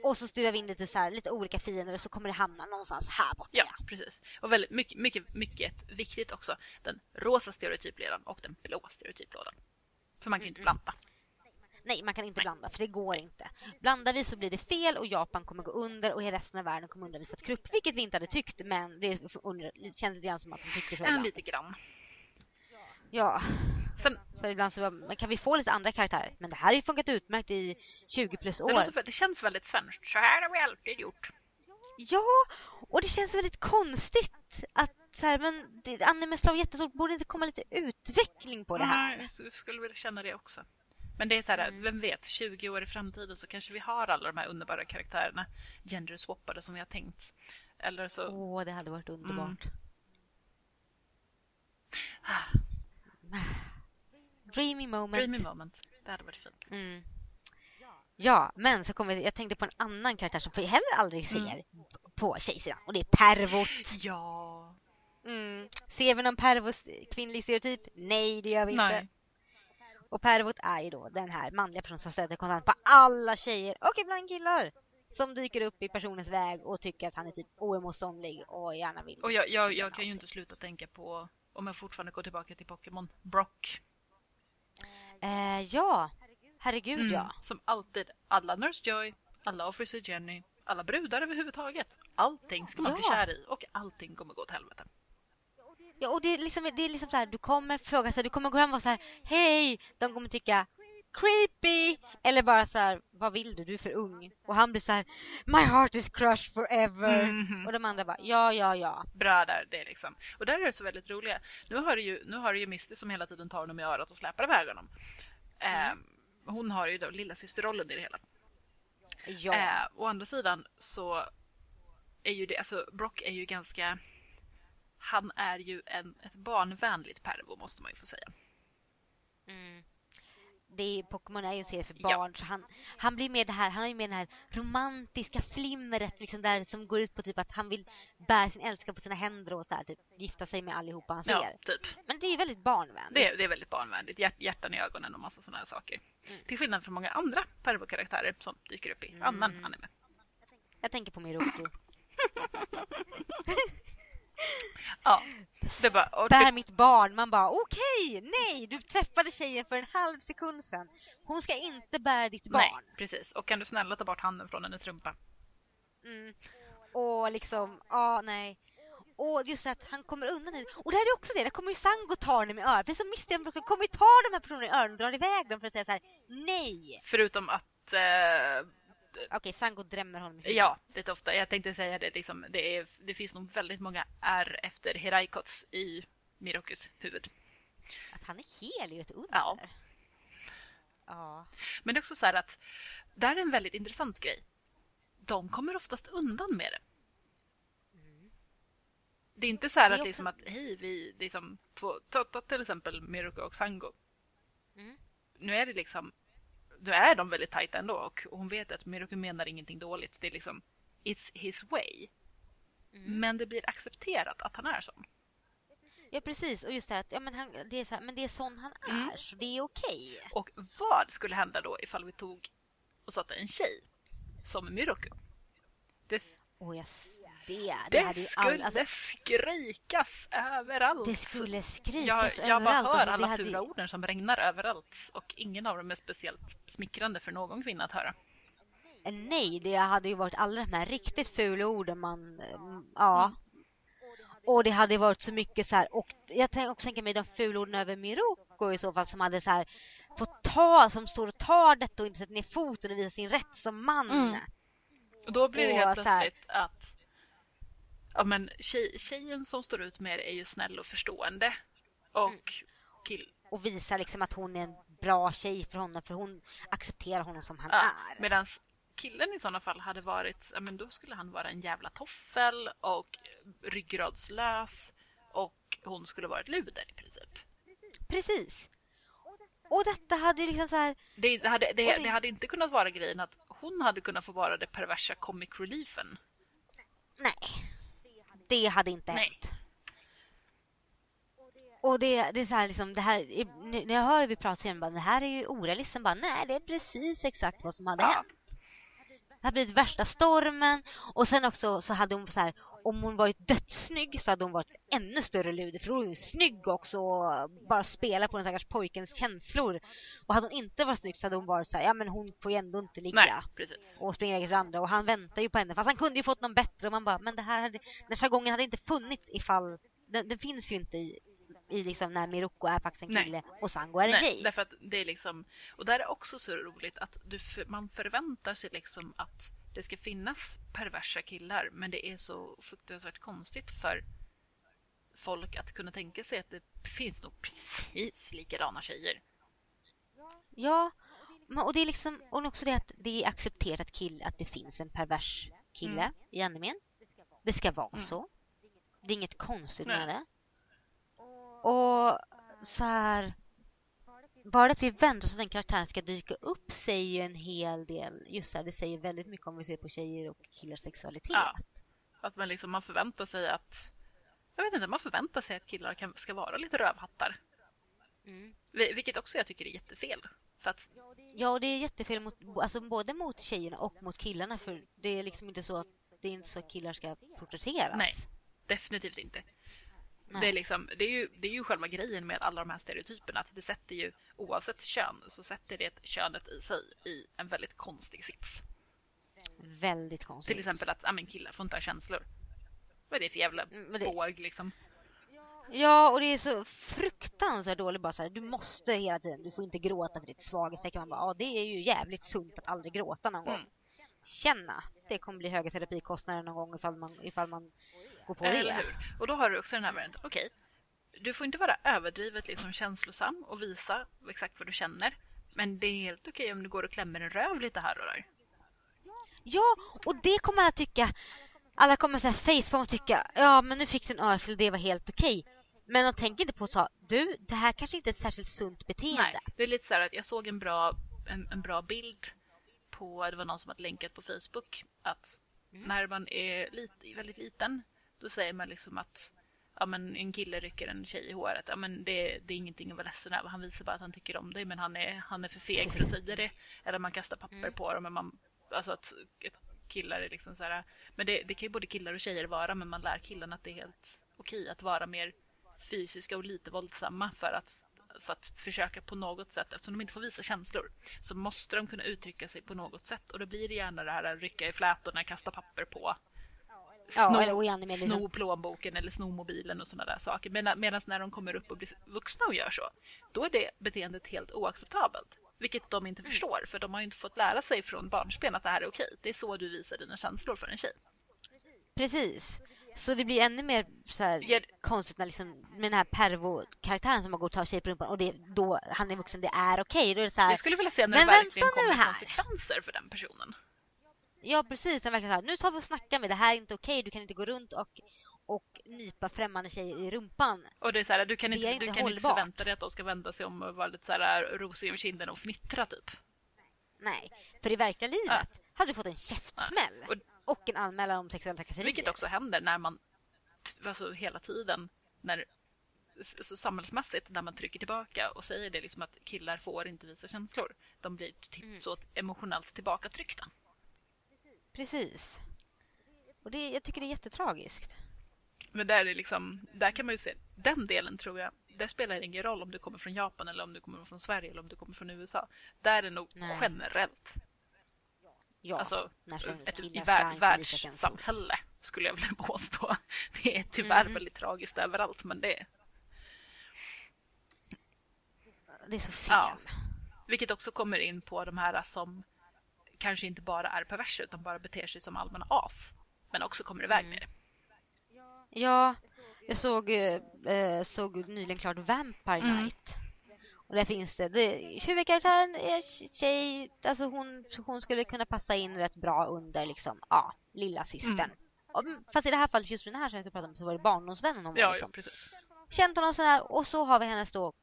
Och så stuvar vi in lite så här, lite olika fiender och så kommer det hamna någonstans här borta. Ja, precis. Och väldigt mycket, mycket, mycket viktigt också. Den rosa stereotyplådan och den blå stereotyplådan. För man kan ju inte blanda. Nej, man kan inte blanda för det går inte. Blandar vi så blir det fel och Japan kommer gå under och hela resten av världen kommer undra vi fått krupp. Vilket vi inte hade tyckt men det känns lite grann som att de tycker så En ibland. lite grann. Ja, Sen, för ibland så bara, kan vi få lite andra karaktärer? Men det här har ju funkat utmärkt i 20 plus det, år. låter, det känns väldigt svenskt. Så här har vi alltid gjort. Ja, och det känns väldigt konstigt att så här, men det- anime slår jättestort, borde inte komma lite utveckling på det här? Nej, jag skulle vilja känna det också. Men det är så här, Mm. vem vet, 20 år i framtiden så kanske vi har alla de här underbara karaktärerna gender-swappade som vi har tänkt. Eller så... Åh, det hade varit underbart. Dreamy moment. Dreamy moment. Det hade varit fint. Mm. Ja, men så kommer jag tänkte på en annan karaktär som vi heller aldrig ser Mm. på tjejsidan och det är Pervot. Ja. Mm. Ser vi någon Pervot kvinnlig stereotyp? Nej, det gör vi Nej. inte. Och Pervot är ju då den här manliga personen som stöter konstant på alla tjejer och ibland killar som dyker upp i personens väg och tycker att han är typ oemotståndlig och gärna vill. Och jag, jag, jag kan ju inte sluta tänka på, om jag fortfarande går tillbaka till Pokémon, Brock. Eh, ja, herregud Mm. ja. Som alltid, alla Nurse Joy, alla Officer Jenny, alla brudar överhuvudtaget. Allting ska man bli Ja. kär i och allting kommer gå åt helvete. Ja, och det är liksom, det är liksom så här, du kommer fråga så här, du kommer gå fram och vara så här, hej! De kommer tycka creepy! Eller bara så här, vad vill du? Du är för ung. Och han blir så här, my heart is crushed forever. Mhm. Och de andra bara, ja, ja, ja. bröder. Det är liksom. Och där är det så väldigt roliga. Nu har du ju, nu har du ju Misty som hela tiden tar honom i örat och släpar iväg honom. Mm. Eh, hon har ju då lilla systerrollen i det hela. Ja. Eh, å andra sidan så är ju det, alltså Brock är ju ganska han är ju en, ett barnvänligt pervo måste man ju få säga. Mm. Det är, Pokémon är ju en serie för Ja. barn så han, han blir med det här, han har ju med det här romantiska flimret liksom där som går ut på typ att han vill bära sin älskare på sina händer och så här, typ gifta sig med allihopa han ser. Ja, typ. Men det är ju väldigt barnvänligt. Det är, det är väldigt barnvänligt. Hjärt, hjärtan i ögonen och massa sådana här saker. Mm. Till skillnad från många andra pervo-karaktärer som dyker upp i Mm. annan anime. Jag tänker på Miroku. Ja, det bara, och Bär mitt barn. Man bara okej, nej, du träffade tjejen för en halv sekund sedan. Hon ska inte bära ditt nej, barn. precis. Och kan du snälla ta bort handen från hennes rumpa? Mm. Och liksom, ja nej. Och just att han kommer undan i Och det här är också det, där kommer ju Sango ta honom i örat. Är som Misty de kommer ju ta de här personerna i öronen och dra iväg dem för att säga så här: nej. Förutom att eh, Okej, Sango drämmer honom i huvudet. Ja, lite ofta. Jag tänkte säga det. Liksom, det, är, det finns nog väldigt många R efter Heraikots i Mirokus huvud. Att han är hel är ju ett under. Ja. Ja. Men det är också så här att det här är en väldigt intressant grej. De kommer oftast undan med det. Det är inte så här Mm. Det att, också- liksom att hej, vi liksom två, ta, ta till exempel Miroku och Sango. Mm. Nu är det liksom, nu är de väldigt tajta ändå och hon vet att Miroku menar ingenting dåligt. Det är liksom, it's his way. Mm. Men det blir accepterat att han är sån. Ja precis, och just det här att ja, men han, det är så här, men det är sån han är Mm. så det är okej. Och vad skulle hända då ifall vi tog och satte en tjej som Miroku? Det, Och jag, s- det, det, det skulle all, alltså, skrikas överallt. det skulle jag, skrikas jag bara överallt. hör alltså, alla hade fula orden som regnar överallt och ingen av dem är speciellt smickrande för någon kvinna att höra. än nej. Det hade ju varit alla de här riktigt fula orden man, mm, ja. Och det hade varit så mycket så här, och jag tänker också tänka mig de fula orden över Miroko i så fall som hade så här fått ta, som står och tar detta och inte sätter ner foten och visar sin rätt som man. Mm. Och då blir det helt så här- plötsligt att ja, men tjej, tjejen som står ut med det är ju snäll och förstående. Och Mm. kill, Och visar liksom att hon är en bra tjej för honom för hon accepterar honom som han ja, är. medan killen i sådana fall hade varit, ja men då skulle han vara en jävla toffel och ryggradslös och hon skulle vara ett luder i princip. Precis. Och detta hade ju liksom så här, Det, det, hade, det, det- det hade inte kunnat vara grejen att hon hade kunnat få vara det perversa comic reliefen. nej. Det hade inte Nej. hänt. Och det, det är så här liksom, det här, när jag hör vi prata igen, bara, det här är ju orealistiskt. Bara, nej, det är precis exakt vad som hade Ja. hänt. Det hade blivit värsta stormen och sen också så hade hon så här, om hon varit dödssnygg så hade hon varit ännu större luder för hon är ju snygg också och bara spela på den stackars pojkens känslor. Och hade hon inte varit snygg så hade hon varit så här, ja men hon får ju ändå inte ligga Nej, precis. och springa iväg till andra och han väntar ju på henne fast han kunde ju fått någon bättre och man bara men det här hade, den här jargongen hade inte funnits ifall den, den finns ju inte i, i liksom när Miroko är faktiskt en Nej. kille och Sango är en Nej, tjej. därför att det är liksom, och där är också så roligt att du, man förväntar sig liksom att det ska finnas perversa killar men det är så fruktansvärt konstigt för folk att kunna tänka sig att det finns nog precis likadana tjejer. Ja, och det är liksom och också det att det är accepterat kill, att det finns en pervers kille Mm. i animen. Det ska vara Mm. så. Det är inget konstigt Nej. med det. Och så här bara att vi väntar oss att den karaktären ska dyka upp säger ju en hel del. Just det, här, det säger väldigt mycket om vi ser på tjejer och killars sexualitet. Ja. Att man liksom man förväntar sig att jag vet inte, man förväntar sig att killar kan, ska vara lite rövhattar. Mm. Vi- Vilket också jag tycker är jättefel. Att Ja, och det är jättefel mot, alltså både mot tjejerna och mot killarna för det är liksom inte så att det är inte så att killar ska porträtteras. Nej. definitivt inte. Nej. Det är, liksom, det, är ju, det är ju själva grejen med alla de här stereotyperna. Att det sätter ju, oavsett kön, så sätter det könet i sig i en väldigt konstig sits. Väldigt konstigt. Till exempel att men killar får inte ha känslor. Vad är det för jävla Mm, det- båg liksom? Ja, och det är så fruktansvärt dåligt bara så här, du måste hela tiden, du får inte gråta för ditt svaghetstecken. Man bara, ja det är ju jävligt sunt att aldrig gråta någon gång. Mm. Känna, det kommer bli höga terapikostnader någon gång ifall man, ifall man går på Eller det. hur? Och då har du också den här varianten. Okej, du får inte vara överdrivet liksom känslosam och visa exakt vad du känner. Men det är helt okej om du går och klämmer en röv lite här och där. Ja, och det kommer alla tycka. Alla kommer säga facepalm och tycka, ja men nu fick du en örfil det var helt okej. Men de tänker inte på att ta, du, det här kanske inte är ett särskilt sunt beteende. Nej, det är lite så här att jag såg en bra, en, en bra bild på, det var någon som hade länkat på Facebook, att Mm. när man är lite, väldigt liten, då säger man liksom att ja, men en kille rycker en tjej i håret. Ja, men det, det är ingenting att vara ledsen över. Han visar bara att han tycker om dig men han är, han är för feg för att säga det. Eller man kastar papper Mm. på dem. Men man, alltså att, att killar är liksom så här. Men det, det kan ju både killar och tjejer vara men man lär killarna att det är helt okej att vara mer fysiska och lite våldsamma för att, för att försöka på något sätt, eftersom de inte får visa känslor, så måste de kunna uttrycka sig på något sätt. Och då blir det gärna det här att rycka i flätorna, kasta papper på, Ja, sno, eller och i anime liksom- plånboken eller sno mobilen och sådana där saker. Medan medan när de kommer upp och blir vuxna och gör så, då är det beteendet helt oacceptabelt. Vilket de Mm. inte förstår, för de har inte fått lära sig från barnsben att det här är okej. Det är så du visar dina känslor för en tjej. Precis. Så det blir ännu mer så här, Ja. konstigt när liksom, med den här pervo-karaktären som har gått och tar tjej på rumpan och det, då han är vuxen, det är okej. Då är det så här, Jag skulle vilja se när det verkligen kommer här. konsekvenser för den personen. Ja precis, den verkar så här, nu tar vi och snackar med det här är inte okej, du kan inte gå runt och, och nypa främmande tjejer i rumpan. Och det är så här, du kan, inte, är du inte kan inte förvänta dig att de ska vända sig om och vara lite så här rosig över kinden och fnittra typ. Nej, för i verkliga livet hade du fått en käftsmäll Och- och en anmälan om sexuella trakasserier. Vilket också händer när man, alltså hela tiden, när, så samhällsmässigt, när man trycker tillbaka och säger det liksom att killar får inte visa känslor. De blir Mm. så emotionellt tillbakatryckta. Precis. Och det, jag tycker det är jättetragiskt. Men där, är liksom, där kan man ju se, den delen tror jag, där spelar det ingen roll om du kommer från Japan eller om du kommer från Sverige eller om du kommer från USA. Där är det nog Nej. generellt. Ja, alltså, ett i värld, världssamhälle skulle jag vilja påstå. Det är tyvärr Mm. väldigt tragiskt överallt men det Det är så fel. Ja. Vilket också kommer in på de här som kanske inte bara är perversa utan bara beter sig som allmänna as. Men också kommer iväg Mm. med det. Ja, jag såg, eh, såg nyligen klart Vampire Mm. Night. Och där finns det, det huvudkaraktären är tjej, alltså hon, hon skulle kunna passa in rätt bra under liksom, ja, lilla systern. Mm. Och, fast i det här fallet, just med den här som jag pratade om, så var det barndomsvännen hon var Ja, liksom. ja precis. Känt honom sådär och så har vi hennes då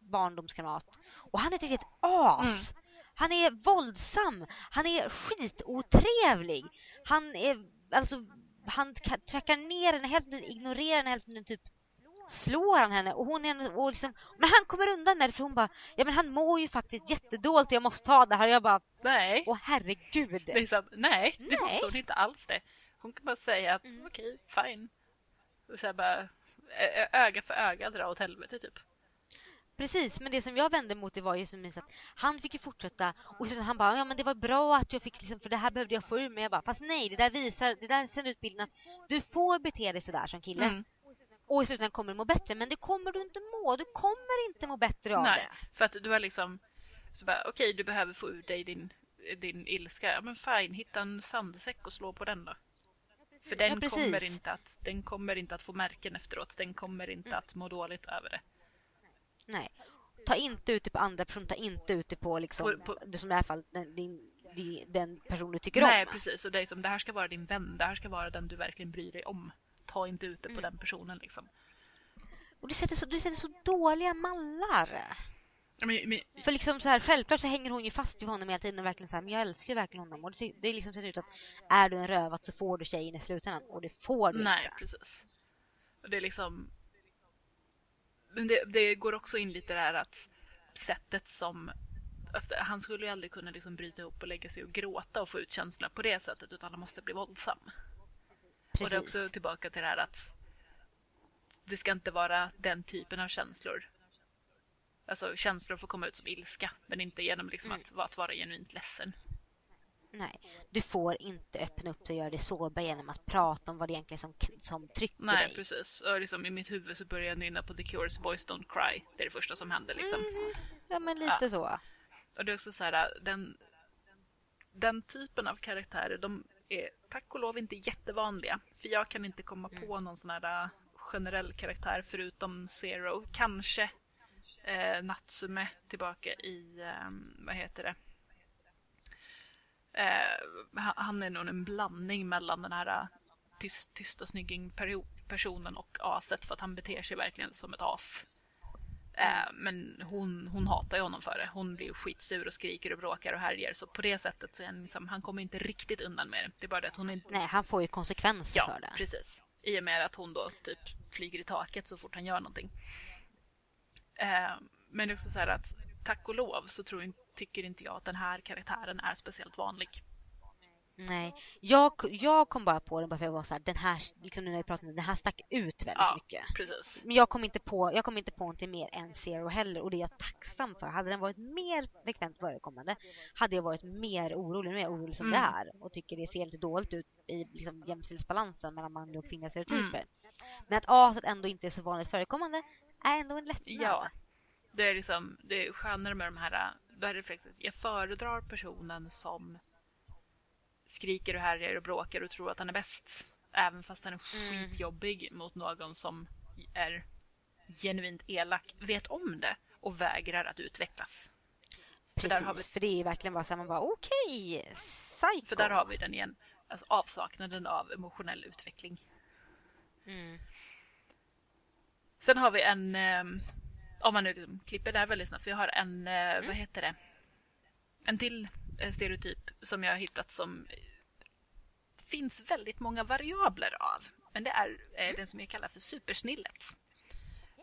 barndomskamrat. Och han är ett riktigt as. Mm. Han är våldsam. Han är skitotrevlig. Han är, alltså, han ka- trackar ner henne, hälften ignorerar henne, hälften typ slår han henne och hon är och liksom, men han kommer undan med det för hon bara, ja men han mår ju faktiskt jättedåligt jag måste ta det här och jag bara, Nej, åh herregud. att, nej, det Nej. måste hon inte alls det. Hon kan bara säga att Mm. okej, fine. Och så bara, öga för öga dra åt helvete typ. Precis, men det som jag vände mot det var ju som att han fick ju fortsätta och så han bara, ja men det var bra att jag fick liksom, för det här behövde jag få ur mig. Jag bara, fast nej, det där visar, det där sänder ut bilden att du får bete dig sådär som kille. Mm. Och i slutändan kommer du må bättre, men det kommer du inte må. Du kommer inte må bättre av Nej, det. för att du har liksom så bara, okej du behöver få ur dig din, din ilska. Ja men fine, hitta en sandsäck och slå på den då. För den, Ja, kommer inte att, den kommer inte att få märken efteråt. Den kommer inte Mm. att må dåligt över det. Nej. Ta inte ut det på andra personer, ta inte ut det på liksom, På- på- det som i det här fallet, den, din, din, den person du tycker Nej om. precis, och det, är som, det här ska vara din vän. Det här ska vara den du verkligen bryr dig om. Ta inte ut det på Mm. den personen liksom. Och du sätter, så, du sätter så dåliga mallar. Men, men, För liksom så här, självklart så hänger hon ju fast vid honom hela tiden och verkligen så här, men jag älskar verkligen honom. Och det, ser, det är liksom ser ut att är du en rövat så får du tjejen i slutändan. Och det får du nej inte. precis. Och det är liksom... Men det, det går också in lite det här att sättet som... Han skulle ju aldrig kunna liksom bryta ihop och lägga sig och gråta och få ut känslorna på det sättet utan han måste bli våldsam. Precis. Och det är också tillbaka till det här att det ska inte vara den typen av känslor. Alltså känslor får komma ut som ilska men inte genom liksom Mm. att, att vara genuint ledsen. Nej, du får inte öppna upp dig och göra dig sårbar genom att prata om vad det egentligen är som, som trycker Nej dig. precis. Och liksom, I mitt huvud så börjar jag nynna på The Cures Boys Don't Cry. Det är det första som händer liksom. Mhm. Ja, men lite Ja. så. Och det är också så här, den, den typen av karaktärer, de är tack och lov inte jättevanliga. För jag kan inte komma på någon sån här äh, generell karaktär förutom Zero. Kanske eh, Natsume tillbaka i, eh, vad heter det? Eh, han- är nog en blandning mellan den här äh, tyst, tysta snygging-personen och aset för att han beter sig verkligen som ett as. Eh, men hon, hon hatar ju honom för det. Hon blir ju skitsur och skriker och bråkar och härjer. Så på det sättet så är han, liksom, han kommer inte riktigt undan med det. Det är bara det att hon inte... Nej, han får ju konsekvenser Ja, för det. precis. I och med att hon då typ flyger i taket så fort han gör någonting. Eh, men det är också så här att tack och lov så tror, inte- tycker inte jag att den här karaktären är speciellt vanlig. Nej, jag, jag kom bara på den bara för jag var så här, den här, liksom nu när vi pratade om den, här stack ut väldigt Ja. mycket. Precis. Men jag kom inte på, jag kom inte på någonting mer än Zero heller och det är jag tacksam för. Hade den varit mer frekvent förekommande hade jag varit mer orolig, mer orolig som Mm. det är och tycker det ser lite dåligt ut i liksom, jämställdhetsbalansen mellan manliga och kvinnliga stereotyper. Mm. Men att aset ändå inte är så vanligt förekommande är ändå en lättnad. Ja. Det är liksom, det är skönare med de här, då är faktiskt, jag föredrar personen som skriker och härjar och bråkar och tror att han är bäst. Även fast han är Mm. skitjobbig mot någon som är genuint elak, vet om det och vägrar att utvecklas. För Precis, där har vi- för det är verkligen bara så här, man bara okej, psycho. För där har vi den igen. Alltså avsaknaden av emotionell utveckling. Mm. Sen har vi en, eh, om man nu liksom klipper där väldigt snabbt, vi har en, eh, vad heter det? En till eh, stereotyp som jag har hittat som finns väldigt många variabler av. Men det är eh, den som jag kallar för supersnillet.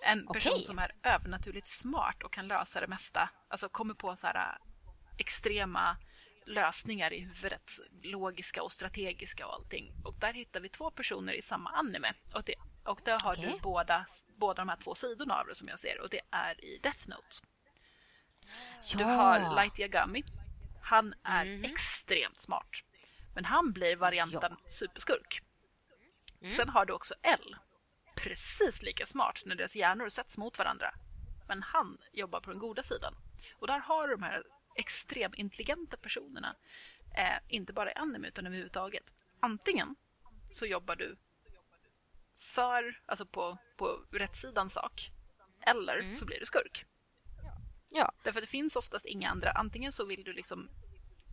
En person Okej. som är övernaturligt smart och kan lösa det mesta. Alltså kommer på så här extrema lösningar i huvudet. Logiska och strategiska och allting. Och där hittar vi två personer i samma anime. Och, det, och där har du Okej. båda, båda de här två sidorna av det som jag ser. Och det är i Death Note. Ja. Du har Light Yagami. Han är Mhm. extremt smart. Men han blir varianten superskurk. Mm. Sen har du också L. Precis lika smart när deras hjärnor sätts mot varandra. Men han jobbar på den goda sidan. Och där har du de här extremintelligenta personerna. Eh, inte bara i anime utan överhuvudtaget. Antingen så jobbar du för, alltså på, på rättssidan sak. Eller Mm. så blir du skurk. Ja. Därför att det finns oftast inga andra. Antingen så vill du liksom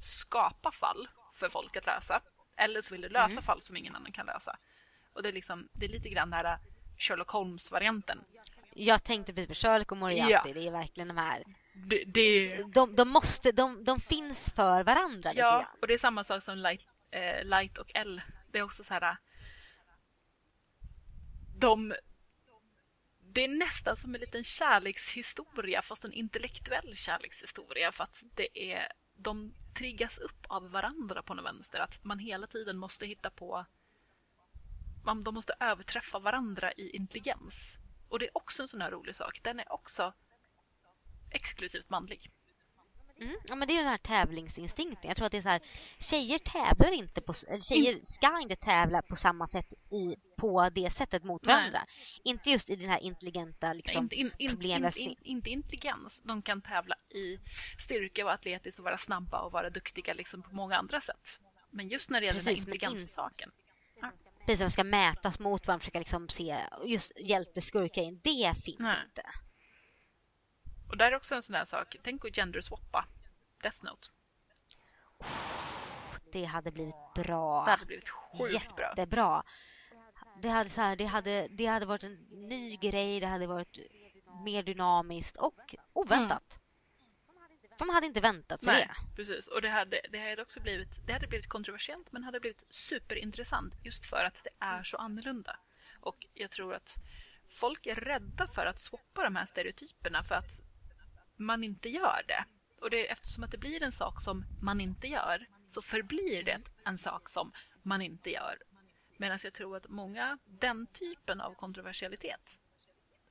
skapa fall för folk att lösa. Eller så vill du lösa Mm. fall som ingen annan kan lösa. Och det är, liksom, det är lite grann den här Sherlock Holmes-varianten. Jag tänkte precis på Sherlock och Moriarty, Ja. det är verkligen de här. Det, det, De, de måste, de, de finns för varandra ja, och det är samma sak som Light, eh, Light och L. Det är också så här... De... Det är nästan som en liten kärlekshistoria fast en intellektuell kärlekshistoria för att det är... De triggas upp av varandra på något vänster. Att man hela tiden måste hitta på... Man, de måste överträffa varandra i intelligens. Och det är också en sån här rolig sak. Den är också exklusivt manlig. Mm. Ja, men det är ju den här tävlingsinstinkten. Jag tror att det är så här, tjejer tävlar inte på, tjejer ska inte tävla på samma sätt i, på det sättet mot Nej. varandra. Inte just i den här intelligenta Nej, liksom. inte, in, in, in, problemlösning. in, inte intelligens. De kan tävla i styrka och atletiskt och vara snabba och vara duktiga liksom på många andra sätt. Men just när det gäller Precis, den här in- intelligenssaken. Precis som ska mätas mot varandra, försöka liksom se just hjälte skurkgrejen. Det finns Nej. inte. Och där är också en sån här sak. Tänk att genderswappa Death Note. Det hade blivit bra. Det hade blivit sjukt bra. Jättebra. Det hade, så här, det, hade, det hade varit en ny grej, det hade varit mer dynamiskt och oväntat. För man hade inte väntat sig Nej, det. precis. Och det hade, det hade också blivit, det hade blivit kontroversiellt men hade blivit superintressant just för att det är så annorlunda. Och jag tror att folk är rädda för att swappa de här stereotyperna för att man inte gör det. Och det, eftersom att det blir en sak som man inte gör så förblir det en sak som man inte gör. Medan jag tror att många, den typen av kontroversialitet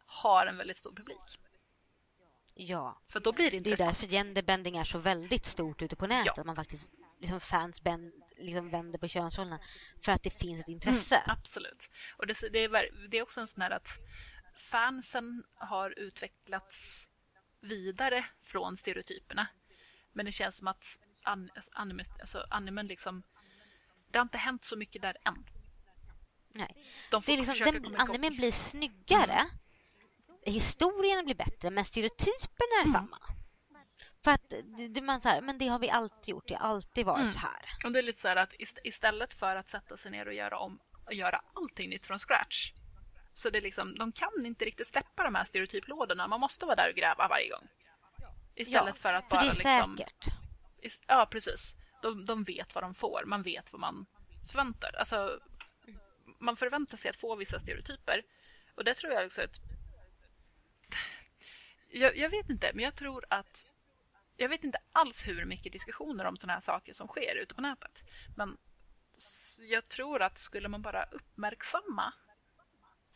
har en väldigt stor publik. Ja, För då blir det det är därför genderbending är så väldigt stort ute på nätet. Ja. Att man faktiskt, liksom fans bend, liksom vänder på könsrollerna. För att det finns ett intresse. Mm, absolut. Och det, det, är, det är också en sån här att fansen har utvecklats vidare från stereotyperna. Men det känns som att an, anime, alltså animen liksom... Det har inte hänt så mycket där än. Nej. De Det är liksom, den, animen blir snyggare. Historien blir bättre, men stereotyperna är Mm. samma. För att man så här, men det har vi alltid gjort, det har alltid varit Mm. så här. Och det är lite så här att ist- istället för att sätta sig ner och göra om och göra allting nytt från scratch. Så det liksom, de kan inte riktigt släppa de här stereotyplådorna. Man måste vara där och gräva varje gång. Istället för att För bara det är liksom... säkert. Ja, precis. De, de vet vad de får. Man vet vad man förväntar. Alltså, man förväntar sig att få vissa stereotyper. Och det tror jag också att... Jag, jag vet inte, men jag tror att... Jag vet inte alls hur mycket diskussioner om sådana här saker som sker ute på nätet. Men jag tror att skulle man bara uppmärksamma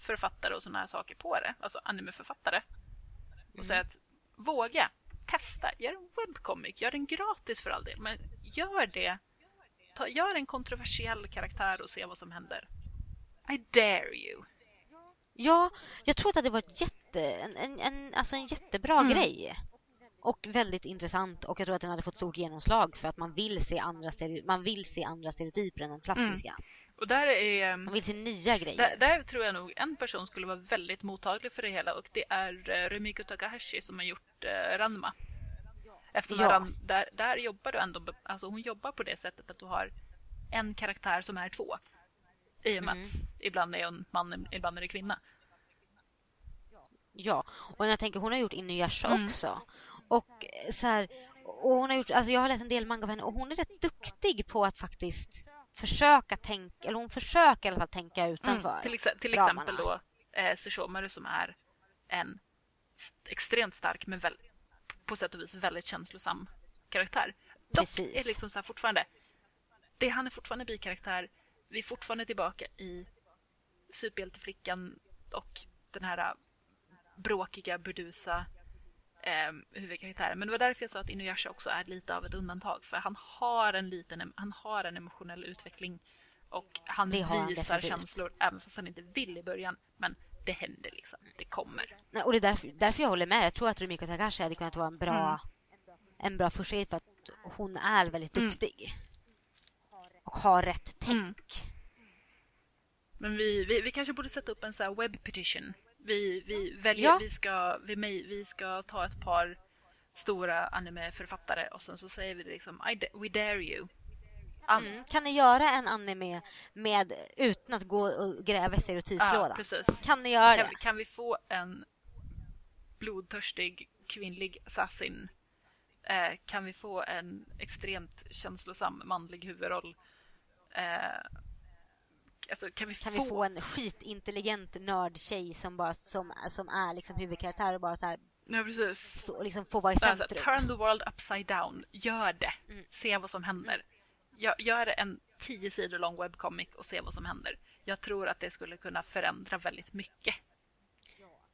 författare och sådana här saker på det, alltså animeförfattare, och säga att våga, testa, gör en webcomic, gör den gratis för all del, men gör det. Ta, gör en kontroversiell karaktär och se vad som händer. I dare you. Ja, jag tror att det hade varit jätte, en, en, en, alltså en jättebra Mm. grej. Och väldigt intressant och jag tror att den hade fått stort genomslag för att man vill se andra, stereo, man vill se andra stereotyper än den klassiska. Och där är... ehm, Man vill se nya grejer. Där, där tror jag nog en person skulle vara väldigt mottaglig för det hela och det är eh, Rumiko Takahashi som har gjort eh, Ranma. Eftersom Ja. Ran, där, där jobbar du ändå, alltså hon jobbar på det sättet att du har en karaktär som är två. I och med Mm. att ibland är hon man, ibland är det kvinna. Ja, och jag tänker hon har gjort Inuyasha Mm. också. Och eh, så här, och hon har gjort, alltså jag har läst en del manga av henne och hon är rätt duktig på att faktiskt försöka tänka, eller hon försöker i alla fall tänka utanför. Mm. Till, exe- till exempel då eh, Seshomaru som är en extremt stark men väl, på sätt och vis väldigt känslosam karaktär. Dock Precis. är det liksom så här fortfarande, det, han är fortfarande bikaraktär, vi är fortfarande tillbaka i superhjälteflickan och den här äh, bråkiga, burdusa eh, huvudkaraktären. Men det var därför jag sa att Inuyasha också är lite av ett undantag. För han har en liten, han har en emotionell utveckling. Och han visar definitivt. känslor även fast han inte vill i början. Men det händer liksom. Det kommer. Nej, och det är därför, därför jag håller med. Jag tror att Rumiko Takashi hade kunnat vara en bra, en bra första för att hon är väldigt Mm. duktig. Och har rätt tänk. Mm. Men vi, vi, vi kanske borde sätta upp en så här web petition. Vi, vi väljer, Ja. vi, ska, vi, vi ska ta ett par stora animeförfattare och sen så säger vi liksom we dare you. Mm. Kan ni göra en anime med, utan att gå och gräva i Ja, stereotyplådan? precis. kan ni göra Kan, det? kan vi få en blodtörstig kvinnlig assassin? Eh, kan vi få en extremt känslosam manlig huvudroll? Eh, alltså, kan vi Kan få... vi få en skitintelligent nördtjej som, bara, som, som är liksom huvudkaraktär och bara så här, Ja, precis. stå, liksom få vara i så centrum? turn the world upside down. Gör det. Mm. Se vad som händer. Gör, gör en tio sidor lång webcomic och se vad som händer. Jag tror att det skulle kunna förändra väldigt mycket.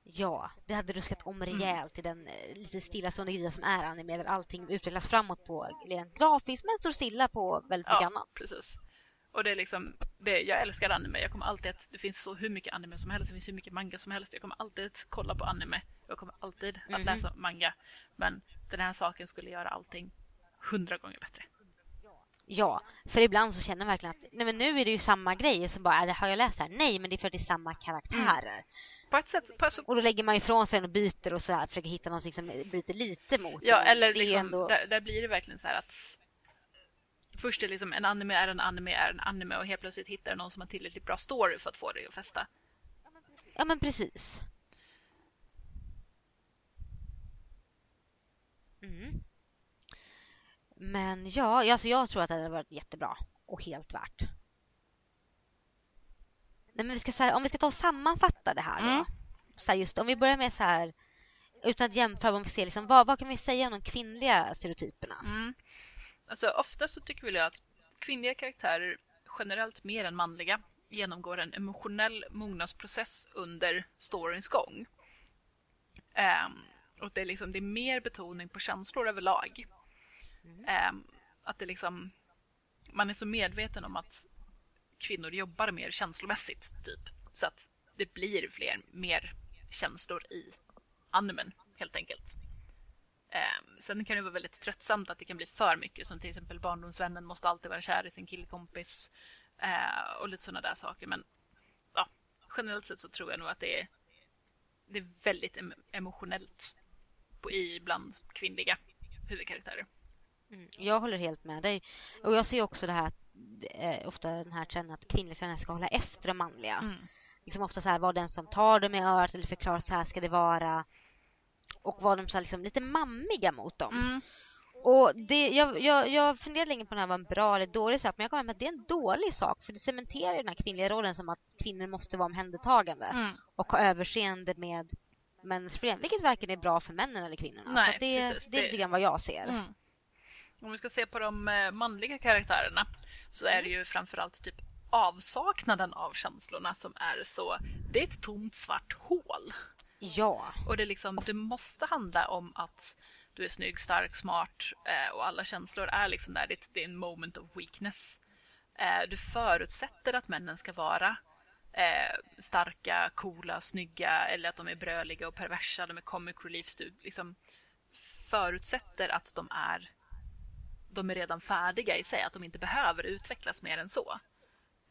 Ja, det hade ruskat om Mm. rejält i den eh, lite stillastående grejen som är anime där allting utvecklas framåt på rent grafiskt men står stilla på väldigt mycket Ja, annat. precis. Och det är liksom, det, jag älskar anime. Jag kommer alltid att, det finns så hur mycket anime som helst, det finns hur mycket manga som helst. Jag kommer alltid att kolla på anime. Jag kommer alltid att Mhm. läsa manga. Men den här saken skulle göra allting hundra gånger bättre. Ja, för ibland så känner man verkligen att nej men nu är det ju samma grej så bara, är det, har jag läst det här? Nej, men det är för att det är samma karaktärer. På ett sätt, på ett, Och då lägger man ifrån sig den och byter och så här, försöker hitta någonting som bryter lite mot Ja, den. eller liksom, ändå... där, där blir det verkligen så här att först är liksom en anime är en anime är en anime och helt plötsligt hittar du någon som har tillräckligt bra story för att få dig att fästa. Ja, men precis. Mm. Men ja, alltså jag tror att det hade varit jättebra och helt värt. Nej, men vi ska, så här, om vi ska ta och sammanfatta det här då. Mm. Så här, just om vi börjar med så här utan att jämföra, om vi ser liksom, vad, vad kan vi säga om de kvinnliga stereotyperna? Mm. Alltså ofta så tycker väl jag att kvinnliga karaktärer generellt mer än manliga genomgår en emotionell mognadsprocess under storyns gång. Ehm, och det är, liksom, det är mer betoning på känslor överlag. Ehm, att det liksom, man är så medveten om att kvinnor jobbar mer känslomässigt, typ. Så att det blir fler, mer känslor i animen, helt enkelt. Eh, sen kan det vara väldigt tröttsamt att det kan bli för mycket som till exempel barndomsvännen måste alltid vara kär i sin killkompis eh, och lite sådana där saker. Men ja, generellt sett så tror jag nog att det är, det är väldigt em- emotionellt på, i bland kvinnliga huvudkaraktärer. Mm, jag håller helt med dig. Och jag ser också det här eh, ofta den här trenden att kvinnliga karaktärer ska hålla efter de manliga. Mm. liksom ofta så här vara den som tar dem i örat eller förklarar så här ska det vara. Och vara de så liksom lite mammiga mot dem. Mm. Och det, jag, jag, jag funderade länge på om det här var en bra eller dålig sak men jag kom till att det är en dålig sak för det cementerar den här kvinnliga rollen som att kvinnor måste vara omhändertagande Mm. och ha överseende med männens problem. Vilket varken är bra för männen eller kvinnorna. Nej, det, precis. det är lite grann vad jag ser. Mm. Om vi ska se på de eh, manliga karaktärerna så är det ju framförallt typ avsaknaden av känslorna som är så... Det är ett tomt svart hål. Ja. Och det, liksom, det måste handla om att du är snygg, stark, smart eh, och alla känslor är liksom där. Det, är- en moment of weakness. Eh, du förutsätter att männen ska vara eh, starka, coola, snygga eller att de är bröliga och perversa, de är comic reliefs. Du liksom förutsätter att de är de är redan färdiga i sig, att de inte behöver utvecklas mer än så.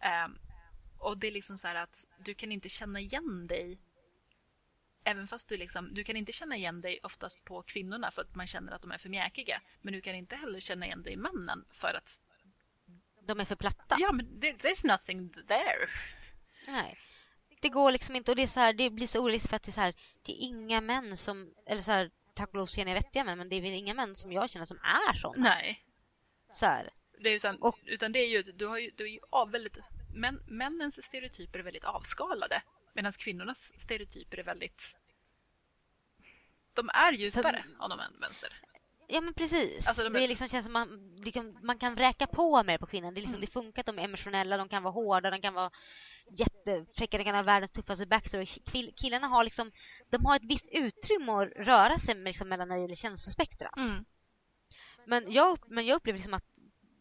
Ehm, och det är liksom så här att du kan inte känna igen dig Även fast du liksom, du kan inte känna igen dig oftast på kvinnorna för att man känner att de är för mjäkiga. Men du kan inte heller känna igen dig i männen för att, De är för platta. ja men there, there's nothing there. Nej. Det går liksom inte och det är så här, det blir så orättvist för att det är så här, det är inga män som, eller så här, tack och lov så känner jag vettiga män, men det är väl inga män som jag känner som är såna. Nej. Så här. Det är ju sen, Och- utan det är ju, du har ju, du är ju av väldigt, män, männens stereotyper är väldigt avskalade. Medan kvinnornas stereotyper är väldigt, de är djupare av de än vänster. Ja men precis. Alltså, de Det liksom, känns som man, liksom, man kan räka på mer på kvinnan. Det, är liksom, Mm. det funkar att de är emotionella, de kan vara hårda, de kan vara jättefräcka, de kan ha världens tuffaste backstory. Kill- Killarna har liksom, de har ett visst utrymme att röra sig med, liksom, mellan när det gäller känslospektra. Mm. Men jag, men jag upplever liksom att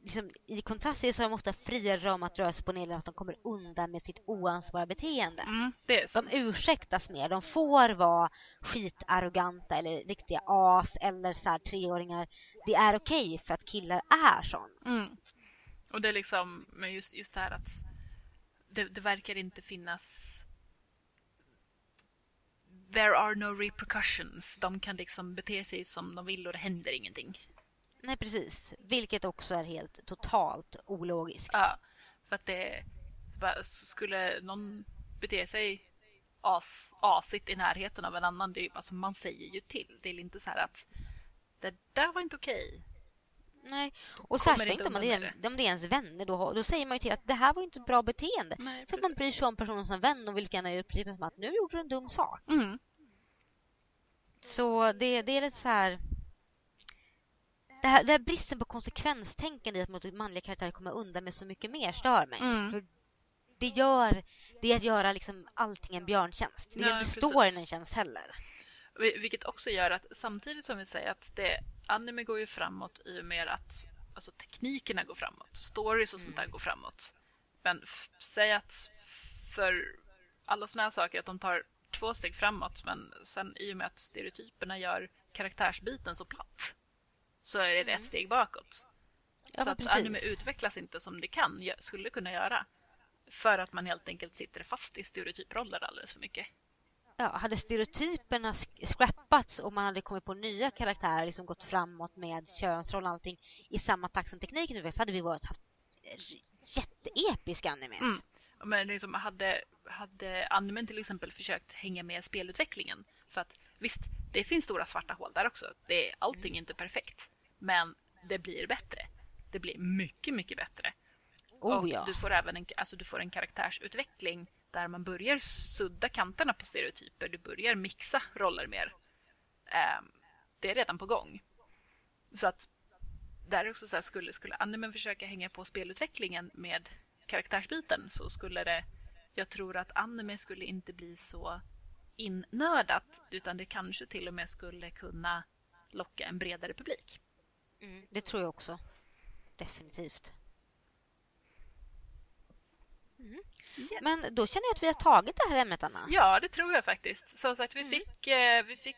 liksom, i kontrast till det så har de ofta friare om att röra sig på nedre att de kommer undan med sitt oansvariga beteende. Mm. De ursäktas mer. De får vara skitarroganta eller riktiga as eller så här treåringar. Det är okej för att killar är sån. Mm. Och det är liksom, men just, just det här att det, det verkar inte finnas There are no repercussions. De kan liksom bete sig som de vill och det händer ingenting. Nej, precis. Vilket också är helt totalt ologiskt. Ja, för att det skulle någon bete sig as, asigt i närheten av en annan, det är, alltså man säger ju till. Det är inte så här att det där var inte okej. Nej. Och särskilt inte om, man är, med om det är ens vänner. Då, då säger man ju till att det här var inte ett bra beteende. Nej, För att man bryr sig om personen som vän och vill gärna uppleva som att nu gjorde du en dum sak. Mm. Så det, det är lite så här... Det här, det här bristen på konsekvenstänkande i att mot manliga karaktärer kommer undan med så mycket mer stör mig. Mm. För det gör... Det är att göra liksom allting en björntjänst. Det är Ja, inte storyn en tjänst heller. Vil- Vilket också gör att samtidigt som vi säger att det, anime går ju framåt i och med att alltså, teknikerna går framåt. Stories och sånt där går framåt. Men säg att för alla såna här saker att de tar två steg framåt men sen i och med att stereotyperna gör karaktärsbiten så platt så är det ett steg bakåt. Ja, så att precis. anime utvecklas inte som det kan, skulle kunna göra. För att man helt enkelt sitter fast i stereotyproller alldeles för mycket. Ja, hade stereotyperna sk- scrappats och man hade kommit på nya karaktärer, liksom gått framåt med könsroll och allting i samma takt som tekniken utvecklades, så hade vi varit haft jätteepiska animes. Mm. Men liksom hade, hade animen till exempel försökt hänga med spelutvecklingen. För att visst, det finns stora svarta hål där också. Det är, allting är inte perfekt. Men det blir bättre. Det blir mycket, mycket bättre. Oh och ja. du får även en, alltså du får en karaktärsutveckling där man börjar sudda kanterna på stereotyper. Du börjar mixa roller mer. Ehm, det är redan på gång. Så att där är också så här, skulle, skulle animen försöka hänga på spelutvecklingen med karaktärsbiten så skulle det, jag tror att anime skulle inte bli så innördat utan det kanske till och med skulle kunna locka en bredare publik. Mm, det tror jag också. Definitivt. Yes. Men då känner jag att vi har tagit det här ämnet, Anna. Ja, det tror jag faktiskt. Som sagt, Mm. vi fick, eh, vi fick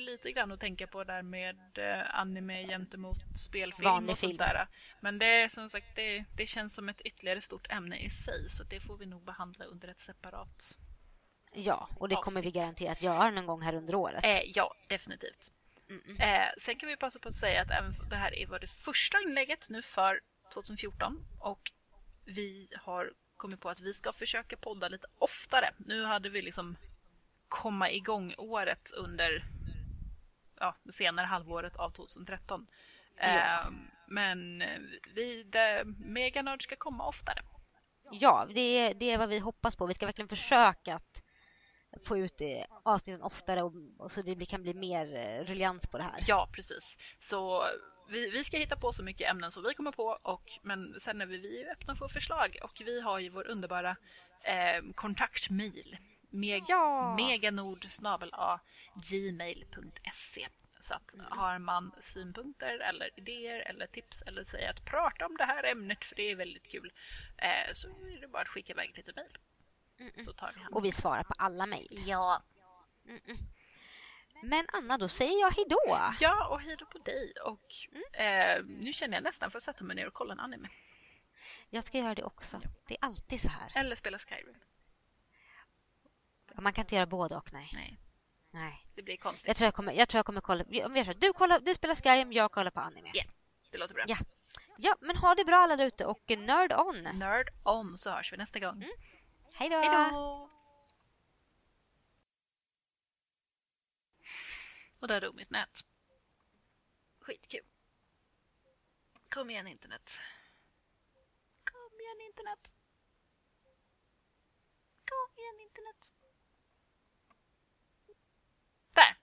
lite grann att tänka på där med eh, anime gentemot spelfilm Vanlig och sånt där. Men det som sagt, det, det känns som ett ytterligare stort ämne i sig så det får vi nog behandla under ett separat. Ja, och det kommer vi garanterat göra någon gång här under året. Eh, ja, definitivt. Mm. Eh, sen kan vi passa på att säga att även det här är- var det första inlägget nu för 2014 och vi har kommit på att vi ska försöka podda lite oftare. Nu hade vi liksom komma igång året under ja, det senare halvåret av 2013. Ja. Eh, men vi, Meganörd ska komma oftare. Ja, det är, det är vad vi hoppas på. Vi ska verkligen försöka att få ut det avsnitten oftare och, och så det kan bli mer eh, ruljans på det här. Ja, precis. Så vi, vi ska hitta på så mycket ämnen som vi kommer på och, men sen är vi, vi är öppna för förslag och vi har ju vår underbara eh, kontaktmail meg, Ja. meganord gmail.se så att har man synpunkter eller idéer eller tips eller säger att prata om det här ämnet för det är väldigt kul eh, så är det bara att skicka iväg lite mejl Mm, mm. så tar vi hand Och vi svarar på alla mejl. Ja. Mm, mm. Men Anna, då säger jag hejdå. Ja, och hej då på dig. Och eh, nu känner jag nästan för att sätta mig ner och kolla en anime. Jag ska göra det också. Det är alltid så här. Eller spela Skyrim. Man kan inte göra både och, nej. Nej, nej. det blir konstigt. Jag tror jag kommer, jag tror jag kommer kolla. Om vi gör så, du, kollar, du spelar Skyrim, jag kollar på anime. Ja. Det låter bra. Ja. Ja, men ha det bra alla där ute och nörd on. Nerd on så hörs vi nästa gång. Då! Hej då! Och där dog mitt nät. Skitkul. Kom igen internet. Kom igen internet. Kom igen internet.